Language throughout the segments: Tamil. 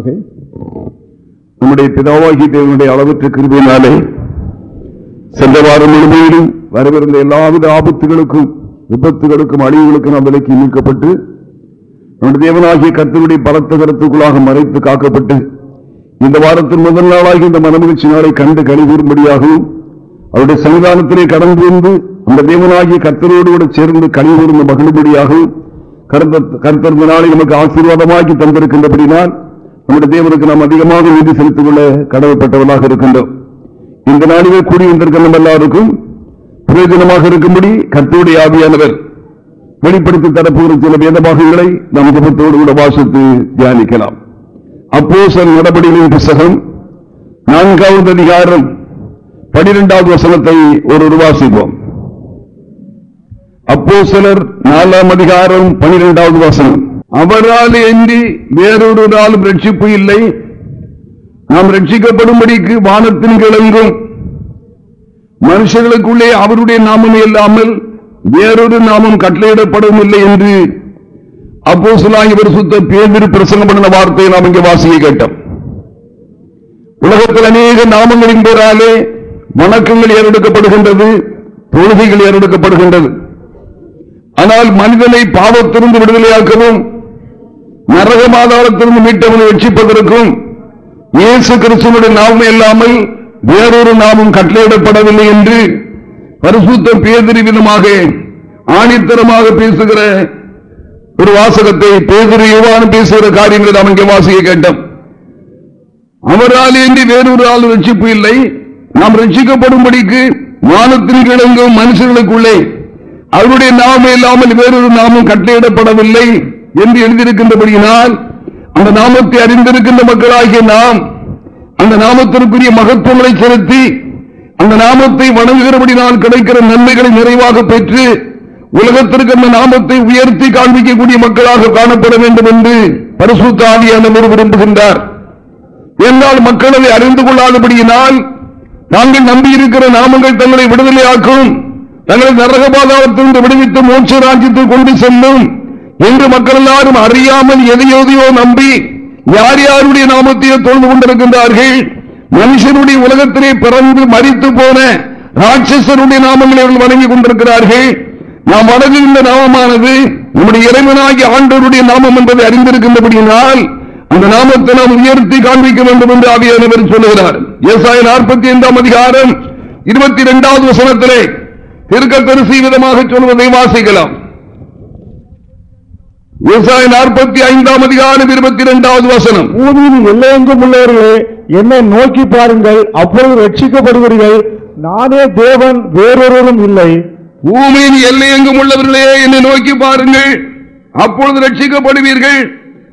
உண்டாவதாக நம்முடைய பிதாவாகி தேவனுடைய அளவற்ற கிருபியினாலே சென்ற வாரம் முழுமையிலும் வரவிருந்த எல்லாவித ஆபத்துகளுக்கும் விபத்துகளுக்கும் அழிவுகளுக்கும் நாம் விலக்கி மீட்கப்பட்டு நம்முடைய தேவனாகிய கத்தனுடைய பலத்த கருத்துக்குள்ளாக மறைத்து காக்கப்பட்டு இந்த வாரத்தின் முதல் நாளாகி இந்த மனமகிழ்ச்சி நாளை கண்டு கழிவுறும்படியாகவும் அவருடைய சன்னிதானத்திலே கடந்து வந்து அந்த தேவனாகிய கத்தரோடு கூட சேர்ந்து கழிவுறும் மகிழும்படியாகவும் கருத்த இந்த நாளை நமக்கு ஆசீர்வாதமாக்கி தந்திருக்கின்றபடினால் நம்முடைய தேவனுக்கு நாம் அதிகமாக நிதி செலுத்திக் கொள்ள கடமைப்பட்டவர்களாக இருக்கின்றோம். இந்த நாளிலே கூடி வந்திருக்கிற நம்ம எல்லாருக்கும் பிரயோஜனமாக இருக்கும்படி கத்தோடைய ஆவியானவர் வெளிப்படுத்தி தரப்புகிற சில வேத பாகங்களை நாம் ஜபத்தோடு கூட வாசித்து தியானிக்கலாம். அப்போ சில நடவடிக்கைகளின் புஸ்தகம் நான்காவது அதிகாரம் பனிரெண்டாவது வசனத்தை ஒரு வாசிப்போம். அப்போ சிலர் நாலாம் அதிகாரம் பனிரெண்டாவது வசனம். அவரால் இன்றி வேறொரு நாளும் ரட்சிப்பு இல்லை. நாம் ரட்சிக்கப்படும்படிக்கு வானத்தின் கிழங்கும் மனுஷர்களுக்குள்ளே அவருடைய நாமம் இல்லாமல் வேறொரு நாமம் கட்டளையிடப்படவும் இல்லை என்று அப்போ இவர் சுத்த பேந்திரி பிரசங்கம் பண்ண வார்த்தையை நாம் இங்கே வாசிக்க கேட்டோம். உலகத்தில் அநேக நாமங்களின் பேராலே வணக்கங்கள் ஏறெடுக்கப்படுகின்றது தொழுகைகள் ஏறெடுக்கப்படுகின்றது. ஆனால் மனிதனை பாவத்திலிருந்து விடுதலையாக்கவும் நரக மாதாளத்திலிருந்து மீட்டவனை ரட்சிப்பதற்கும் இயேசு கிறிஸ்துவனுடைய நாமம் இல்லாமல் வேறொரு நாமும் கட்டளையிடப்படவில்லை என்று பரிசுத்த பேதிரி விதமாக ஆணித்தரமாக பேசுகிற ஒரு வாசகத்தை பேதிரி யுவான பேசுகிற காரியங்களை நாம் இங்கே வாசிக்க கேட்டோம். அவரால் இன்றி வேறொரு ஆள் ரட்சிப்பு இல்லை. நாம் ரட்சிக்கப்படும்படிக்கு வானத்தின் கிழங்கும் மனுஷர்களுக்குள்ளே அவருடைய நாமம் இல்லாமல் வேறொரு நாமும் கட்டளையிடப்படவில்லை. என்று எழுதியிருக்கின்றபடியினால் அந்த நாமத்தை அறிந்திருக்கின்ற மக்களாகிய நாம் அந்த நாமத்திற்குரிய மகத்துவங்களை செலுத்தி அந்த நாமத்தை வணங்குகிறபடினால் கிடைக்கிற நன்மைகளை நிறைவாக பெற்று உலகத்திற்கு அந்த நாமத்தை உயர்த்தி காண்பிக்கக்கூடிய மக்களாக காணப்பட வேண்டும் என்று பரிசுத்த ஆவியானவர் விரும்புகின்றார். என்றால் மக்கள் அதை அறிந்து கொள்ளாதபடியினால் நாங்கள் நம்பியிருக்கிற நாமங்கள் தங்களை விடுதலையாக்கும் தங்களை நரக பாதாளத்திலிருந்து விடுவித்து மோட்ச ராஜ்யத்தில் கொண்டு செல்லும் என்று மக்கள் எல்லாரும் அறியாமல் எதையோதையோ நம்பி யார் யாருடைய நாமத்தையோ தொழுது கொண்டிருக்கின்றார்கள்? மனுஷனுடைய உலகத்திலே பிறந்து மறித்து போன ராட்சசருடைய நாமங்களை அவர்கள் வணங்கிக் கொண்டிருக்கிறார்கள். நாம் வணங்குகின்ற நாமமானது நம்முடைய இறைவனாகி ஆண்டோருடைய நாமம் என்பதை அறிந்திருக்கின்றபடியினால் அந்த நாமத்தை நாம் உயர்த்தி காண்பிக்க வேண்டும் என்று ஆவியானவர் சொல்லுகிறார். விவசாய நாற்பத்தி ஐந்தாம் அதிகாரம் இருபத்தி இரண்டாவது வசனத்திலே திருக்கத்தரிசி விதமாக சொல்வதை வாசிக்கலாம். விவசாய நாற்பத்தி ஐந்தாம் அதிகாரம் இருபத்தி இரண்டாவது வசனம். பூமியின் எல்லையெங்கும் உள்ளவர்களே என்னை நோக்கி பாருங்கள் அப்பொழுது ரட்சிக்கப்படுவீர்கள். நானே தேவன் வேறொருவரும் இல்லை. பூமியின் எல்லையெங்கும் உள்ளவர்களே என்னை நோக்கி பாருங்கள் அப்பொழுது ரட்சிக்கப்படுவீர்கள்.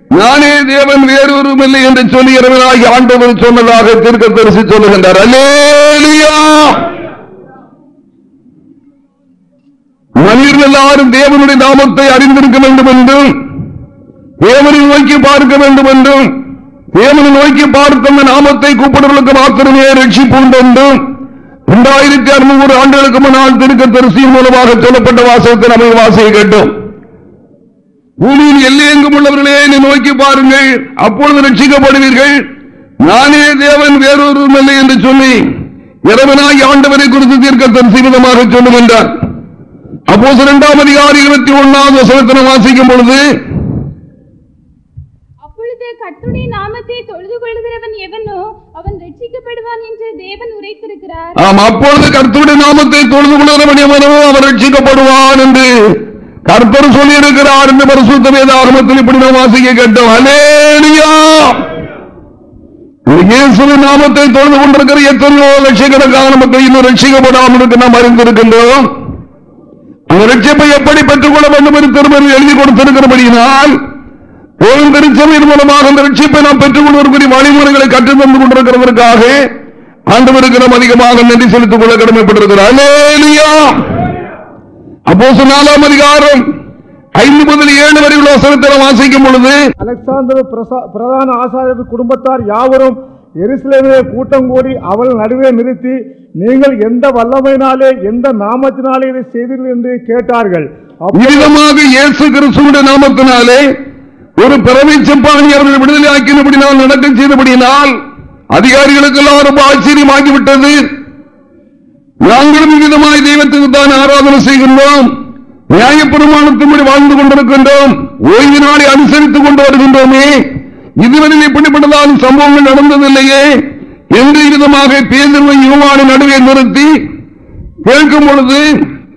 நானே தேவன் வேறொரும் இல்லை என்று சொல்லி இரவனாகி ஆண்டவர் சொன்னதாக திருக்க தரிசி சொல்லுகின்றார். அல்லேலியா! மனிதர்கள் எல்லாரும் தேவனுடைய நாமத்தை அறிந்திருக்க வேண்டும் என்றும் தேவனை நோக்கி பார்க்க வேண்டும் என்றும் தேவனை நோக்கி பார்த்த அந்த நாமத்தை கூப்பிடுவதற்கு மாத்திரமே ரட்சிப்புண்டு என்றும் இரண்டாயிரத்தி அறுநூறு ஆண்டுகளுக்கு முன்னால் திருக்க தரிசியின் மூலமாக சொல்லப்பட்ட வாசகத்தை நம்ம வாசிக்க கேட்டோம். பூமியின் எல்லையெங்கும் உள்ளவர்களே என்னை நோக்கி பாருங்கள் அப்பொழுது ரட்சிக்கப்படுவீர்கள். நானே தேவன் வேறொருமில்லை என்று சொல்லி இறைவனாகி ஆண்டவரை குறித்து தீர்க்க தரிசி விதமாக சொல்லுகின்றார். அப்போ இரண்டாம் அதிகாரி இருபத்தி ஒன்னாவது வசனத்தினை வாசிக்கும் பொழுது கர்த்தருடைய நாமத்தை தொழுது கொள்கிறவன் எவனோ அவன் ரட்சிக்கப்படுவான் என்று தேவன் உரைத்திருக்கிறார். ஆம் அப்பொழுது கர்த்தருடைய நாமத்தை தொழுது கொள்கிறவன் எவனோ அவன் ரட்சிக்கப்படுவான் என்று கர்த்தர் சொல்லியிருக்கிறார் என்று பரிசுத்த வேதாகமத்தில் இப்படி நாம் வாசிக்க கேட்டோம். அலேலியா இயேசுவின் நாமத்தை தொழுது கொண்டிருக்கிற எத்தனையோ லட்சக்கணக்கான மக்கள் இன்னும் ரட்சிக்கப்படாமல் இருக்கு நாம் அறிந்திருக்கின்றோம். அந்த ரட்சிப்பை எப்படி பெற்றுக் கொள்ள வேண்டும் என்று திருமணம் எழுதி கொடுத்திருக்கிறபடியினால் ஓம் திருச்சபையின் மூலமாக அந்த ரட்சிப்பை நாம் பெற்றுக் கொள்வதற்குரிய வழிமுறைகளை கற்றுத் தந்து கொண்டிருக்கிறதற்காக ஆண்டவருக்கு நாம் அதிகமாக நன்றி செலுத்திக் கொள்ள கடமைப்பட்டிருக்கிறார். அப்போ நாலாம் அதிகாரம் ஐந்து முதல் ஏழு வரை உள்ள வாசிக்கும் பொழுது அலெக்சாந்தர் பிரசா- பிரதான ஆசாரியர் குடும்பத்தார் யாவரும் எருசலேமிலே கூட்டம் கூடி அவள் நடுவே நிறுத்தி நீங்கள் எந்த வல்லமையினாலே எந்த நாமத்தினாலே இதை செய்தீர்கள்? என்று கேட்டார்கள். அப்பொழுது இயேசு கிறிஸ்துவோட நாமத்தினாலே ஒரு பிறவை செப்பாணி அவர்கள் விடுதலை ஆக்கினபடினால் நடக்கம் செய்தபடியினால் அதிகாரிகளுக்கு எல்லாம் ரொம்ப ஆச்சரியமாகிவிட்டது. நாங்களும் விதமாய் தெய்வத்துக்கு தான் ஆராதனை செய்கின்றோம். நியாயப்பிரமாணத்தின்படி வாழ்ந்து கொண்டிருக்கின்றோம். ஓய்வு நாளை அனுசரித்துக் கொண்டு வருகின்றோமே. இதுவரையில் இப்படிப்பட்டதான சம்பவங்கள் நடந்ததில்லையே என்று விதமாக பேதர்வை யுவான நடுவே நிறுத்தி கேட்கும் பொழுது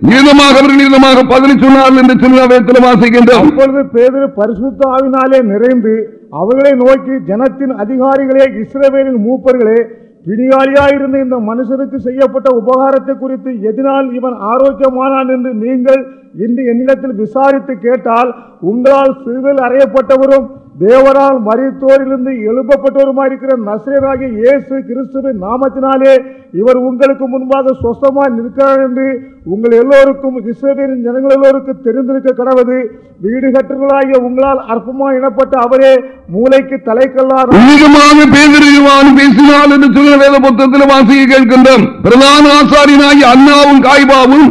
விதமாக அவர்கள் விதமாக பதில் சொன்னார்கள் என்று சின்ன வாசிக்கின்றோம். அப்பொழுது பேதரு பரிசுத்தாவினாலே நிறைந்து அவர்களை நோக்கி ஜனத்தின் அதிகாரிகளே இஸ்ரவேலின் மூப்பர்களே பிணியாளியாயிருந்த இந்த மனுஷனுக்கு செய்யப்பட்ட உபகாரத்தை குறித்து எதனால் இவன் ஆரோக்கியமானான் என்று நீங்கள் இன்று என்னிடத்தில் விசாரித்து கேட்டால் உங்களால் சிறுவில் அறையப்பட்டவரும் தேவரால் மறித்தோரிலிருந்து எழுப்பப்பட்டவருமாயிருக்கிற நசிரியராகிய இயேசு கிறிஸ்துவின் நாமத்தினாலே இவர் உங்களுக்கு முன்பாக சொஸ்தமாய் நிற்கிறார் என்று உங்கள் எல்லோருக்கும் இஸ்ரேலின் ஜனங்கள் எல்லோருக்கும் தெரிந்திருக்க கடவுது வீடு கட்டுகளாகிய உங்களால் அற்பமாக இனப்பட்ட அவரே மூளைக்கு தலைக்கல்லார். அதிகமாக பேதறிவான் பேசினால் என்று சொல்ல வேத புத்தகத்தில் வாசிக்க கேட்கின்றோம். பிரதான ஆசாரியனாகி அண்ணாவும் காய்பாவும்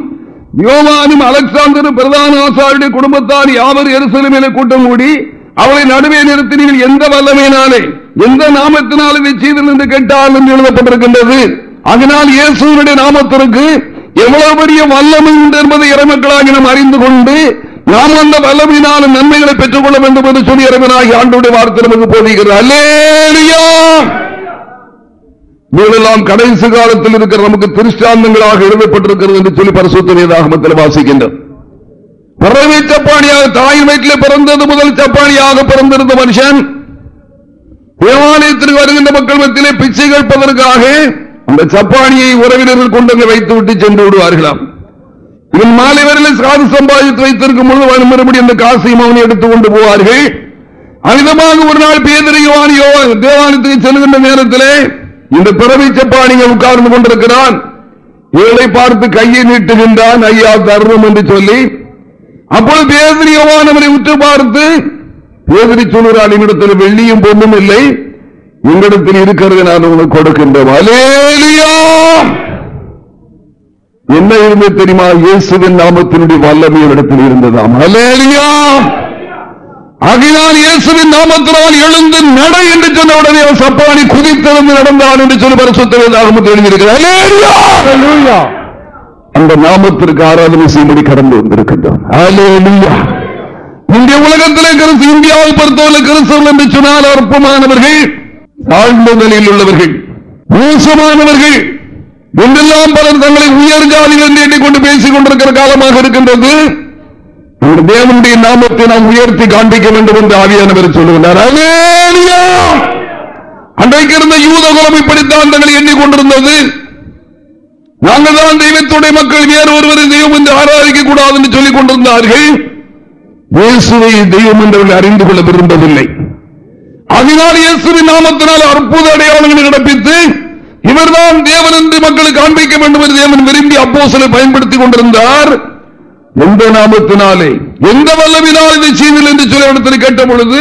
யோவானும் அலெக்சாந்தரும் பிரதான ஆசாரியுடைய குடும்பத்தார் யாவர் என கூட்டம் கூடி அவளை நடுவே நிறுத்தினீர்கள். எந்த வல்லமையினாலே? எந்த நாமத்தினால் இதை செய்தல் என்று கேட்டால் என்று எழுதப்பட்டிருக்கின்றது. அதனால் இயேசுடைய நாமத்திற்கு எவ்வளவு பெரிய வல்லமை உண்டு என்பதை இறைமக்களாக நாம் அறிந்து கொண்டு நாம் அந்த வல்லமையினாலும் நன்மைகளை பெற்றுக் கொள்ள வேண்டும் என்று சொல்லி இறைவனாகி ஆண்டுடைய வார்த்தை நமக்கு போதிக்கிறது. அல்லேலியா! கடைசி காலத்தில் இருக்கிற நமக்கு திருஷ்டாந்தங்களாக எழுதப்பட்டிருக்கிறது என்று சொல்லி பரிசுத்த வேதாகமத்தில் வாசிக்கின்றோம். பிறவை சப்பானியாக தாய் வயிற்றில் பிறந்தது முதல் சப்பானியாக பிறந்திருந்த மனுஷன் தேவாலயத்திற்கு வருகின்ற மக்கள் மத்தியிலே பிச்சை கேட்பதற்காக அந்த சப்பானியை உறவினர்கள் கொண்டு வைத்து விட்டு சென்று விடுவார்களாம். இவன் மாலை வரையில் சாது சம்பாதித்து வைத்திருக்கும் பொழுது மறுபடியும் அந்த காசையும் அவனை எடுத்துக் கொண்டு போவார்கள். அமிதமாக ஒரு நாள் பேதறிவான் தேவாலயத்துக்கு செல்கின்ற நேரத்திலே இந்த பிறவை சப்பானியை உட்கார்ந்து கொண்டிருக்கிறான். ஏழை பார்த்து கையை நீட்டுகின்றான் ஐயா தருணம் என்று சொல்லி அப்பொழுது பேதிரியவானவரை உற்று பார்த்து பேதிரி சொல்கிறான் என்னிடத்தில் வெள்ளியும் பொண்ணும் இல்லை. உங்களிடத்தில் இருக்கிறது நான் உனக்கு கொடுக்கின்றோம் அலேலியா என்ன இருந்தது தெரியுமா? இயேசுவின் நாமத்தினுடைய வல்லமை இடத்தில் இருந்ததாம். அலேலியா ஆகினால் இயேசுவின் நாமத்தினால் எழுந்து நட என்று சொன்ன உடனே சப்பானி குதித்தெழுந்து நடந்தான் என்று சொல்லி பரிசுத்தமாக எழுதியிருக்கிறார். அந்த நாமத்திற்கு ஆராதனை செய்யும்படி கடந்து வந்திருக்கின்றோம். இந்திய உலகத்திலே கருத்து இந்தியாவை பொறுத்தவரை கிறிஸ்தவர்கள் என்று சொன்னால் அற்பமானவர்கள் தாழ்ந்த நிலையில் உள்ளவர்கள் மோசமானவர்கள். என்றெல்லாம் பலர் தங்களை உயர்ஜாதிகள் என்று எண்ணிக்கொண்டு பேசிக் கொண்டிருக்கிற காலமாக இருக்கின்றது. தேவனுடைய நாமத்தை நாம் உயர்த்தி காண்பிக்க வேண்டும் என்று ஆவியானவர் சொல்லுகிறார் அன்றைக்கு இருந்த யூத குலம் இப்படித்தான் தங்களை எண்ணிக்கொண்டிருந்தது. நாங்கள் தான் தெய்வத்துடைய மக்கள் வேறு ஒருவரை தெய்வம் என்று ஆராதிக்க கூடாது என்று சொல்லிக் கொண்டிருந்தார்கள். இயேசுவை தெய்வம் என்று அறிந்து கொள்ள விரும்பவில்லை. அதனால் இயேசுவின் நாமத்தினால் அற்புத அடையாளங்களை நடப்பித்து இவர்தான் தேவன் என்று மக்களுக்கு காண்பிக்க வேண்டும் என்று தேவன் விரும்பி அப்போ சில பயன்படுத்திக் கொண்டிருந்தார். எந்த நாமத்தினாலே எந்த வல்லவினால் இதை செய்தல் என்று சொல்ல இடத்தில் கேட்ட பொழுது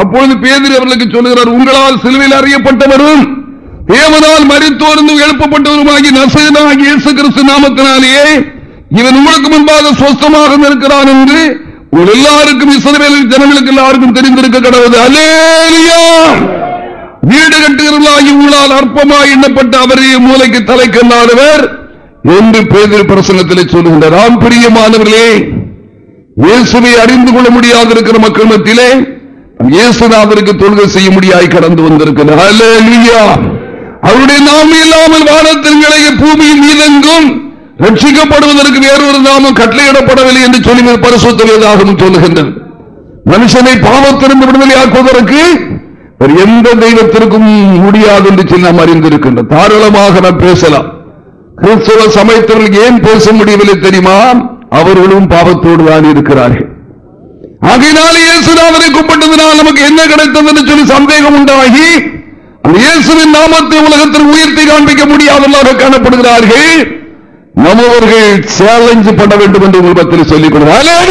அப்பொழுது பேதிரி அவர்களுக்கு சொல்லுகிறார் உங்களால் சிலுவையில் அறியப்பட்டவரும் தேவனால் மறித்தோர்ந்து எழுப்பப்பட்டவருமாகி நசைனாகி இயேசு கிறிஸ்து நாமத்தினாலேயே இவன் உங்களுக்கு முன்பாக சொஸ்தமாக இருக்கிறான் என்று உங்கள் எல்லாருக்கும் இசைவேலில் ஜனங்களுக்கு எல்லாருக்கும் தெரிந்திருக்க கடவுது அலேலியா வீடு கட்டுகிறவர்களாகி உங்களால் அற்பமாக எண்ணப்பட்ட அவரையே மூளைக்கு தலைக்கல்லாதவர் என்று பேதர் பிரசங்கத்தில் சொல்லுகின்றார். ராம் பிரியமானவர்களே இயேசுவை அறிந்து கொள்ள முடியாது இருக்கிற மக்கள் மத்தியிலே இயேசுநாதருக்கு தொழுகை செய்ய முடியாய் கடந்து வந்திருக்கிறார். அவருடைய நாமம் இல்லாமல் வானத்தின் பூமியின் மீதெங்கும் ரட்சிக்கப்படுவதற்கு வேறொரு நாமம் கட்டளையிடப்படவில்லை என்று சொல்லி பரிசுத்தவேதாகவும் சொல்லுகின்றது. மனுஷனை பாவத்திலிருந்து விடுதலையாக்குவதற்கு எந்த தெய்வத்திற்கும் முடியாது என்று சின்னம் நாம் அறிந்திருக்கின்றோம். தாராளமாக நாம் பேசலாம். கிறிஸ்தவ சமயத்தில் ஏன் பேச முடியவில்லை தெரியுமா? அவர்களும் பாவத்தோடு தான் இருக்கிறார்கள். ஆகையினாலே இயேசுநாதனை கும்பிட்டதனால் நமக்கு என்ன கிடைத்தது என்று சொல்லி சந்தேகம் உண்டாகி இயேசுவின் நாமத்தை உலகத்தில் உயர்த்தி காண்பிக்க முடியாதவர்களாக காணப்படுகிறார்கள். நம்மவர்கள் சேலஞ்சு பண்ண வேண்டும் என்று உலகத்தில் சொல்லிக் கொடுக்கிறார்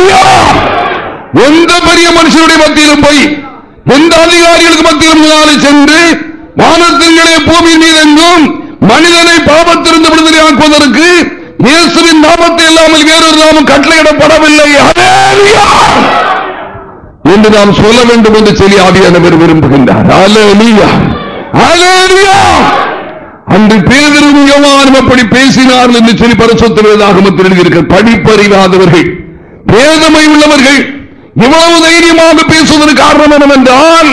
எந்த பெரிய மனுஷனுடைய மத்தியிலும் போய் எந்த அதிகாரிகளுக்கு மத்தியிலும் சென்று வானத்தின்களே பூமி மீது எங்கும் மனிதனை பாவத்திலிருந்து விடுதலை ஆக்குவதற்கு இயேசுவின் நாமத்தை இல்லாமல் வேறொரு நாமம் கட்டளையிடப்படவில்லை. என்று நாம் சொல்ல வேண்டும் என்று சொல்லி ஆவியானவர் விரும்புகின்றார். ஹalleluya அன்று பேதரும் யோவானும் அப்படி பேசினார்கள் என்று சொல்லி பரிசுத்த வேதாகமத்தில் படிப்பறிவாதவர்கள் பேதமை உள்ளவர்கள் இவ்வளவு தைரியமாக பேசுவதற்கு காரணம் என்னவென்றால்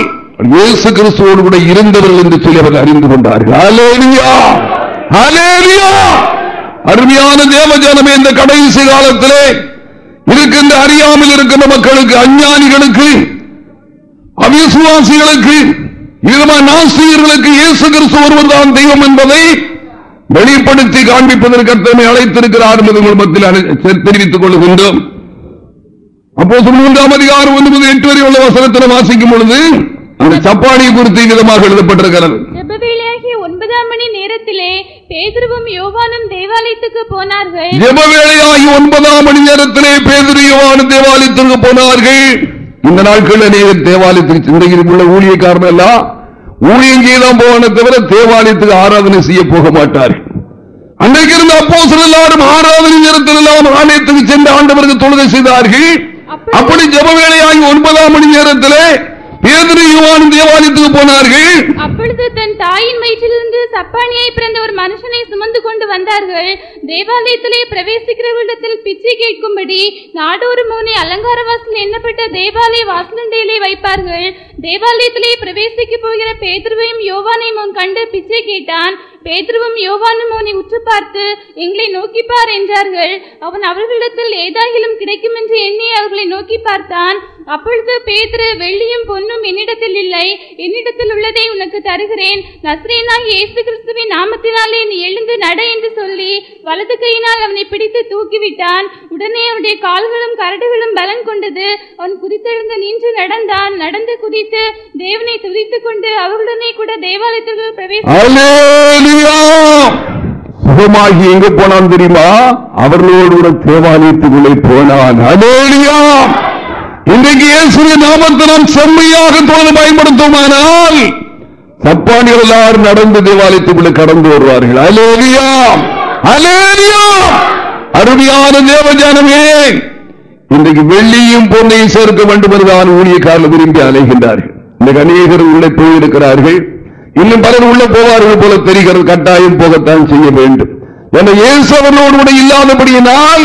இயேசு கிறிஸ்துவோடு கூட இருந்தவர்கள் என்று சொல்லி அவர்கள் அறிந்து கொண்டார்கள். ஹalleluya ஹalleluya அருமையான தேவஜனமே இந்த கடைசி காலத்திலே இருக்கின்ற அறியாமல் இருக்கின்ற மக்களுக்கு அஞ்ஞானிகளுக்கு அவிசுவாசிகளுக்கு இதுமா நாஸ்திகர்களுக்கு இயேசு கிறிஸ்து ஒருவர் தான் தெய்வம் என்பதை வெளிப்படுத்தி காண்பிப்பதற்கு அத்தனை அழைத்திருக்கிறார் என்பது உங்கள் மத்தியில் தெரிவித்துக் கொள்கின்றோம். அப்போ மூன்றாம் அதிகாரம் ஒன்று முதல் எட்டு வரை உள்ள வசனத்தில் வாசிக்கும் பொழுது அந்த சப்பானியை குறித்து விதமாக எழுதப்பட்டிருக்கிறது. ஒன்பதாம் மணி நேரத்திலே பேதுருவும் யோவானும் தேவாலயத்துக்கு போனார்கள். ஜெப வேளையாகி ஒன்பதாம் மணி நேரத்திலே பேதுரியவான தேவாலயத்திற்கு போனார்கள். இந்த நாட்கள் அநேகர் தேவாலயத்துக்கு சிந்தையில் உள்ள ஊழியக்காரன் எல்லாம் ஊழியம் செய்தான் போவானே தவிர தேவாலயத்துக்கு ஆராதனை செய்ய போக மாட்டார்கள். அன்றைக்கு இருந்த அப்போ எல்லாரும் ஆராதனை நேரத்தில் எல்லாம் ஆலயத்துக்கு சென்று ஆண்டவருக்கு தொழுகை செய்தார்கள். அப்படி ஜெப வேளையாகி ஒன்பதாம் மணி நேரத்திலே பேதுரு யுவான் தேவாலயத்துக்கு போனார்கள். அப்பொழுது தன் தாயின் வயிற்றிலிருந்து சப்பானியாய் பிறந்த ஒரு மனுஷனை சுமந்து கொண்டு வந்தார்கள். தேவாலயத்திலே பிரவேசிக்கிறவர்களிடத்தில் பிச்சை கேட்கும்படி நாடோறு மோனி அலங்கார வாசல் எண்ணப்பட்ட தேவாலய வாசலண்டையிலே வைப்பார்கள். தேவாலயத்திலே பிரவேசிக்க போகிற பேதுருவையும் யோவானையும் அவன் கண்டு பிச்சை கேட்டான். பேதுருவும் யோவானும் அவனை உற்று பார்த்து எங்களை நோக்கி பார் என்றார்கள். அவன் அவர்களிடத்தில் ஏதாகிலும் கிடைக்கும் என்று எண்ணி அவர்களை நோக்கி பார்த்தான். அப்பொழுது பேதுரு வெள்ளியும் பொன்னும் என்னிடத்தில் இல்லை. என்னிடத்தில் உள்ளதை உனக்கு தருகிறேன். நஸ்ரேனாகி இயேசு கிறிஸ்துவின் நாமத்தினாலே நீ எழுந்து நட என்று சொல்லி வலது கையினால் அவனை பிடித்து தூக்கிவிட்டான். உடனே அவனுடைய கால்களும் கரடுகளும் பலன் கொண்டது. அவன் குதித்தெழுந்து நின்று நடந்தான். நடந்து துதித்து தேவனை துதித்துக் கொண்டு அவர்களுடனே கூட தேவாலயத்திற்கு பிரவேசி சுகமாகி எங்க போனான் தெரியுமா? அவர்களோடு கூட தேவாலயத்துக்குள்ளே போனான். அலேலியா இன்றைக்கு இயேசுவின் நாமத்தை நாம் செம்மையாக தொடர்ந்து பயன்படுத்துமானால் சப்பானிகள் எல்லாரும் நடந்து தேவாலயத்துக்குள்ளே கடந்து வருவார்கள். அலேலியா அலேலியா அருமையான தேவஜானமே! இன்றைக்கு வெள்ளியும் பொன்னையும் சேர்க்க வேண்டும் என்றுதான் ஊழியக்காரர்கள் விரும்பி அலைகின்றார்கள். இன்றைக்கு அநேகர் உள்ளே போயிருக்கிறார்கள். இன்னும் பலர் உள்ள போவார்கள் போல தெரிகிறது. கட்டாயம் போகத்தான் செய்ய வேண்டும். என இயேசு அவர்களோடு கூட இல்லாதபடியினால்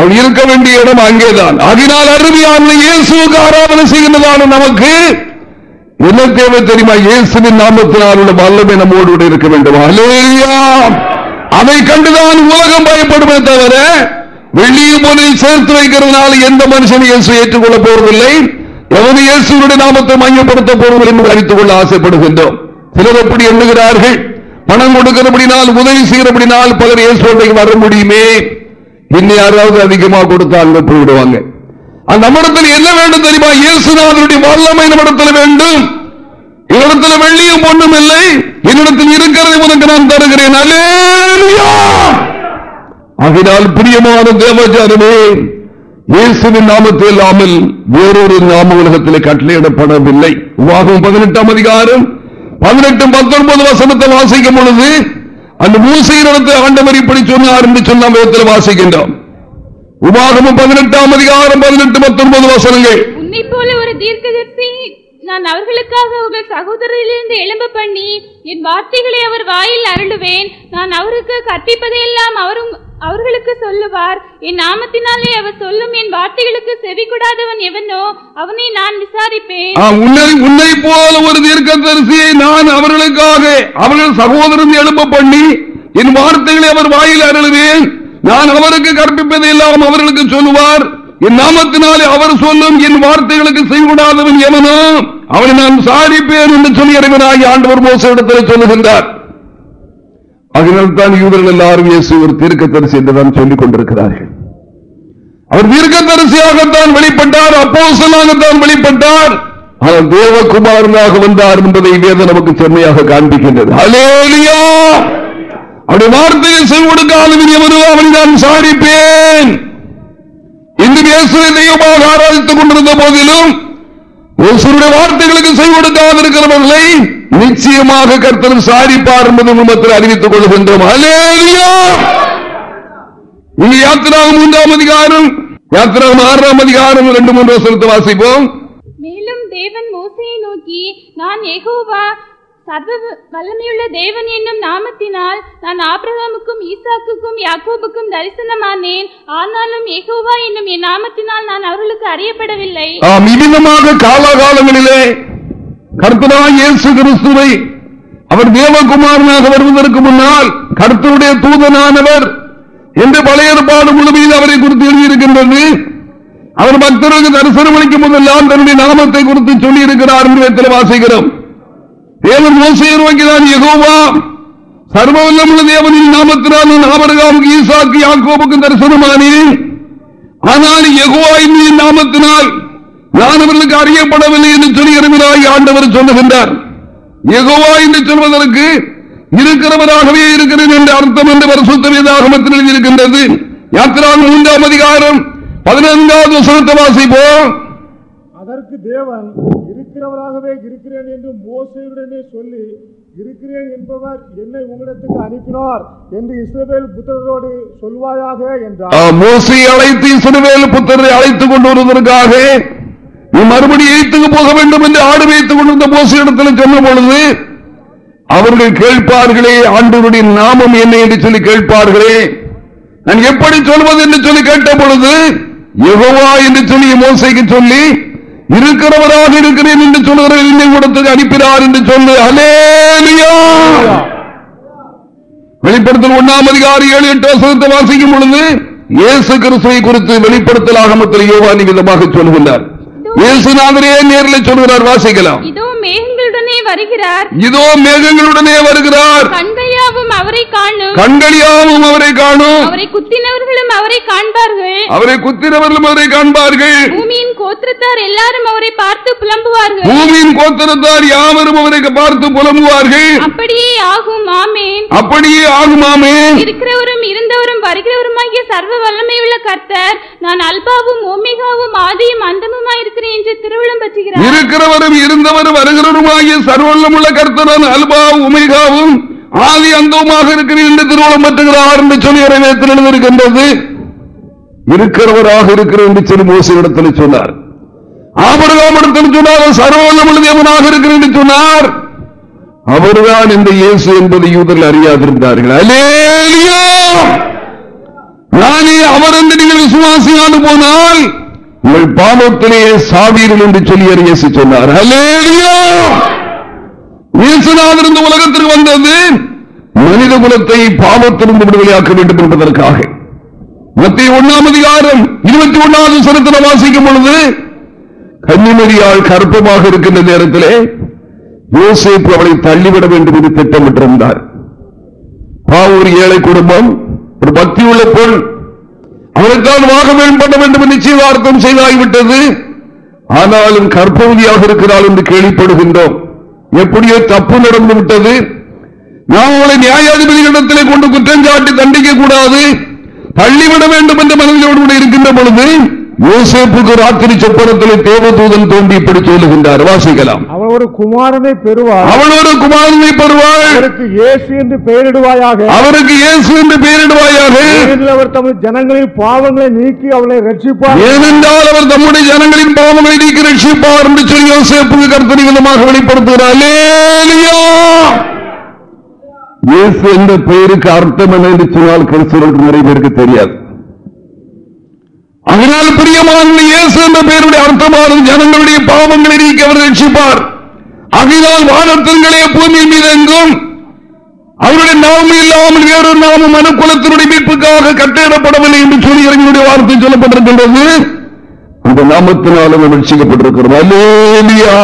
அவர் இருக்க வேண்டிய இடம் அங்கேதான். அதனால் அருமையான இயேசுவுக்கு ஆராதனை செய்கின்றதான நமக்கு என்ன தேவை தெரியுமா? இயேசுவின் நாமத்தினால் உள்ள வல்லமை நம்மோடு கூட இருக்க வேண்டும். அல்லேலூயா அதை கண்டுதான் உலகம் பயப்படுமே தவிர வெள்ளியும் பொன்னையும் சேர்த்து வைக்கிறதுனால எந்த மனுஷனும் இயேசு ஏற்றுக்கொள்ள போவதில்லை. எவனு இயேசுடைய நாமத்தை மையப்படுத்த போவதில்லை என்று அறித்துக் கொள்ள ஆசைப்படுகின்றோம். சிலர் எப்படி எண்ணுகிறார்கள். பணம் கொடுக்கிறபடினால் உதவி செய்கிறபடினால் பலர் இயேசுடைய வர முடியுமே. இன்னும் யாராவது அதிகமா கொடுத்தா அங்க போயிடுவாங்க அந்த நம்மிடத்தில் என்ன வேண்டும் தெரியுமா? இயேசுநாதனுடைய வல்லமை நம்மிடத்தில் வேண்டும். என்னிடத்தில் வெள்ளியும் பொண்ணும் இல்லை. என்னிடத்தில் இருக்கிறதை உனக்கு நான் தருகிறேன். அலேலியா ஆகினால் பிரியமான தேவஜானமே இயேசுவின் நாமத்தில் இல்லாமல் வேறொரு நாம உலகத்திலே கட்டளையிடப்படவில்லை. உவாகம் பதினெட்டாம் அதிகாரம் பதினெட்டு பத்தொன்பது வசனத்தை வாசிக்கும் பொழுது அந்த மூசையினிடத்தை ஆண்டவர் இப்படி சொன்னார் என்று சொன்ன விதத்தில் வாசிக்கின்றோம். உபாகமும் பதினெட்டாம் அதிகாரம் பதினெட்டு பத்தொன்பது வசனங்கள். உன்னை போல ஒரு தீர்க்கதர்சி நான் அவர்களுக்காக உங்கள் சகோதரரிலிருந்து எழும்ப பண்ணி என் வார்த்தைகளை அவர் வாயில் அருளுவேன். நான் அவருக்கு கற்பிப்பதையெல்லாம் அவரும் அவர்களுக்கு சொல்லுவார் என் நாமத்தினாலே அவர் சொல்லும் என் வார்த்தைகளுக்கு செவி கொடாதவன் எவனோ அவனை நான் விசாரிப்பேன். உன்னை உன்னை போல ஒரு தீர்க்கதரிசியை நான் அவர்களுக்காக அவர்கள் சகோதரன் எழுப்ப பண்ணி என் வார்த்தைகளை அவர் வாயில் அருளுவேன். நான் அவருக்கு கற்பிப்பதை எல்லாம் அவர்களுக்கு சொல்லுவார். என் நாமத்தினாலே அவர் சொல்லும் என் வார்த்தைகளுக்கு செய்யக்கூடாதவன் எவனோ அவனை நான் விசாரிப்பேன் என்று சொல்லி இறைவனாகி ஆண்டவர் மோசத்தில் சொல்லுகின்றார். அதனால் தான் யூதர்கள் எல்லாரும் இயேசு ஒரு தீர்க்கதரிசி என்றுதான் சொல்லிக் கொண்டிருக்கிறார்கள். அவர் தீர்க்கதரிசியாகத்தான் வெளிப்பட்டார் அப்போஸ்தலனாகத்தான் வெளிப்பட்டார். அவர் தேவகுமாரனாக வந்தார் என்பதை வேத நமக்கு செம்மையாக காண்பிக்கின்றது. ஹalleluya! அவருடைய வார்த்தையை செவிடுக்காலும் எவரோ அவனை நான் சாரிப்பேன் இன்று இயேசுவை தெய்வமாக ஆராதித்துக் கொண்டிருந்த போதிலும் இயேசுடைய வார்த்தைகளுக்கு செய்வெடுக்காதிருக்கிறவர்களை நிச்சயமாக கர்த்தர் சாரிப்பார் என்பது உண்மத்தில் அறிவித்துக் கொள்கின்றோம். யாத்திராகம் மூன்றாம் அதிகாரம் யாத்திராகம் ஆறாம் அதிகாரம் ரெண்டு மூன்று வருஷத்தை வாசிப்போம். தேவன் மோசையை நோக்கி நான் யெகோவா சர்வ வல்லமையுள்ள தேவன் என்னும் நாமத்தினால் நான் ஆபிரகாமுக்கும் ஈசாக்குக்கும் யாக்கோபுக்கும் தரிசனமானேன். ஆனாலும் யெகோவா என்னும் என் நாமத்தினால் நான் அவர்களுக்கு அறியப்படவில்லை. ஆம் இவ்விதமாக காலாகாலங்களிலே கர்த்தராய் இயேசு கிறிஸ்துவை அவர் தேவகுமாரனாக வருவதற்கு முன்னால் கர்த்தருடைய தூதனானவர் என்று பழைய ஏற்பாடு முழுமையில் அவரை குறித்து எழுதியிருக்கின்றது. அவர் பக்தருக்கு தரிசனம் அளிக்கும் போதெல்லாம் தன்னுடைய நாமத்தை குறித்து சொல்லியிருக்கிறார் என்று வாசிக்கிறோம். தேவன் மோசையை நோக்கிதான் எகோவா சர்வவல்லமுள்ள தேவனின் நாமத்தினால் நான் ஆபரகாமுக்கு ஈசாக்கு யாக்கோபுக்கு தரிசனமானேன். ஆனால் எகோவா என்னும் நாமத்தினால் நான் அவர்களுக்கு அறியப்படவில்லை என்று சொல்லுகிறவராய் ஆண்டவர் சொல்லுகின்றார். யெகோவா என்று சொல்வதற்கு இருக்கிறவராகவே இருக்கிறேன் என்ற அர்த்தம் என்று பரிசுத்த வேதாகமத்தில் எழுதியிருக்கின்றது. யாத்திரா மூன்றாம் அதிகாரம் பதினைந்தாவது வசனத்தை வாசிப்போம் அதற்கு தேவன் இருக்கிறவராகவே இருக்கிறேன் என்று மோசையுடனே சொல்லி இருக்கிறேன் என்பவர் என்னை உங்களிடத்துக்கு அனுப்பினார் என்று இஸ்ரவேல் புத்தரோடு சொல்வாயாக என்றார். மோசை அழைத்து இஸ்ரவேல் புத்தரை அழைத்துக் கொண்டு வருவதற்காக நீ மறுபடியும் எய்த்துக்கு போக வேண்டும் என்று ஆடு வைத்துக் கொண்டிருந்த மோசை இடத்துல சொன்ன பொழுது அவர்கள் கேட்பார்களே ஆண்டவருடைய நாமம் என்ன என்று சொல்லி கேட்பார்களே. நான் எப்படி சொல்வது என்று சொல்லி கேட்ட பொழுது யெகோவா என்று சொல்லி மோசைக்கு சொல்லி இருக்கிறவராக இருக்கிறேன் என்று சொல்லுகிற என்னை கூடத்துக்கு அனுப்பினார் என்று சொல்லு. அலேலியா வெளிப்படுத்தல் ஒன்னாம் அதிகாரி ஏழு எட்டு வசனத்தை வாசிக்கும் பொழுது இயேசு கிறிஸ்துவை குறித்து வெளிப்படுத்தல் ஆகமத்தில் யோகா நிகிதமாக சொல்கின்றார் இயேசுநாதரே நேரில் சொல்கிறார் வாசிக்கலாம். இதோ மேகங்களுடனே வருகிறார். இதோ மேகங்களுடனே வருகிறார். கண்கையாவும் அவரை காணும். கண்களியாவும் அவரை காணும். அவரை குத்தினவர்களும் அவரை காண்பார்கள். அவரை குத்தினவர்களும் அவரை காண்பார்கள். பூமியின் கோத்திரத்தார் எல்லாரும் அவரை பார்த்து புலம்புவார்கள். பூமியின் கோத்திரத்தார் யாவரும் அவரை பார்த்து புலம்புவார்கள். அப்படியே ஆகும் ஆமேன். அப்படியே ஆகுமாமே இருக்கிறவரும் இருந்தவரும் வருகிறவருமாகிய சர்வ வல்லமையுள்ள கர்த்தர் நான் அல்பாவும் ஓமேகாவும் ஆதியும் அந்தமுமாய் இருக்கிறேன் என்று திருவிழம் பற்றுகிறார். இருக்கிறவரும் இருந்தவரும் வருகிறவருமாகிய சர்வல்லமுள்ள கர்த்தரான அல்பா உமைகாவும் ஆதி அந்தமாக இருக்கிறேன் என்று திருமணம் பற்றுகிறார் என்று சொல்லி இறைவேத்தில் எழுதியிருக்கின்றது. இருக்கிறவராக இருக்கிறேன் என்று சொல்லி மோசையிடத்தில் சொன்னார். ஆபரகாம் இடத்தில் சொன்னார் சர்வல்லமுள்ள தேவனாக இருக்கிறேன் என்று சொன்னார். அவர்தான் இந்த இயேசு என்பதை யூதர்கள் அறியாதிருந்தார்கள். அலேலியா நானே அவர் என்று நீங்கள் விசுவாசியாது போனால் உங்கள் பாவத்திலேயே சாவீர்கள் என்று சொல்லி இயேசு சொன்னார். ஹல்லேலூயா இயேசுநாதர் இந்த உலகத்திற்கு வந்தது மனித குலத்தை பாவத்திலிருந்து விடுதலையாக்க வேண்டும் என்பதற்காக. மத்திய ஒன்னாம் அதிகாரம் இருபத்தி ஒன்னாவது சரத்தில் வாசிக்கும் பொழுது கன்னிமரியால் கற்பமாக இருக்கின்ற நேரத்திலே யோசிப்பு அவளை தள்ளிவிட வேண்டும் என்று திட்டமிட்டிருந்தார். பாவூர் ஏழை குடும்பம் ஒரு பக்தியுள்ள பொருள் அவருக்கால் வாக மேம்பட வேண்டும் என்று நிச்சயதார்த்தம் செய்தாகிவிட்டது ஆனாலும் கற்பகுதியாக இருக்கிறாள் என்று கேள்விப்படுகின்றோம். எப்படியோ தப்பு நடந்து விட்டது. நாம் அவளை நியாயாதிபதிகளிடத்திலே கொண்டு குற்றம் சாட்டி தண்டிக்க கூடாது. தள்ளிவிட வேண்டும் என்ற மனதிலோடு இருக்கின்ற பொழுது யோசேப்புக்கு ராத்திரி சொப்பனத்தில் தேவதூதன் தோண்டி இப்படி சொல்லுகின்றார். வாசிக்கலாம். அவள் ஒரு குமாரனை பெறுவார் அவள் ஒரு குமாரனை பெறுவாள் அவருக்கு இயேசு என்று பெயரிடுவாயாக. அவருக்கு இயேசு என்று பெயரிடுவாயாக. அவர் தமது ஜனங்களின் பாவங்களை நீக்கி அவளை ரட்சிப்பார். ஏனென்றால் அவர் தம்முடைய ஜனங்களின் பாவங்களை நீக்கி ரட்சிப்பார் என்று சொல்லி யோசேப்புக்கு கருத்தனை விதமாக வெளிப்படுத்துகிறார்! இயேசு என்ற பெயருக்கு அர்த்தம் என்ன என்று சொன்னால் கிறிஸ்தவர்களுக்கு நிறைய பேருக்கு தெரியாது. அதனால் பிரியமான இயேசு என்ற பெயருடைய அர்த்தமானது ஜனங்களுடைய பாவங்களை நீக்கி அவர் ரட்சிப்பார். ஆகையால் வானத்தின்களே பூமி மீது எங்கும் அவருடைய நாமம் இல்லாமல் வேறொரு நாமம் மனுக்குலத்தினுடைய மீட்புக்காக கட்டிடப்படவில்லை என்று சொல்லி இறங்கினுடைய வார்த்தை சொல்லப்பட்டிருக்கின்றது. அந்த நாமத்தினாலும் ரட்சிக்கப்பட்டிருக்கிறோம் அல்லேலியா!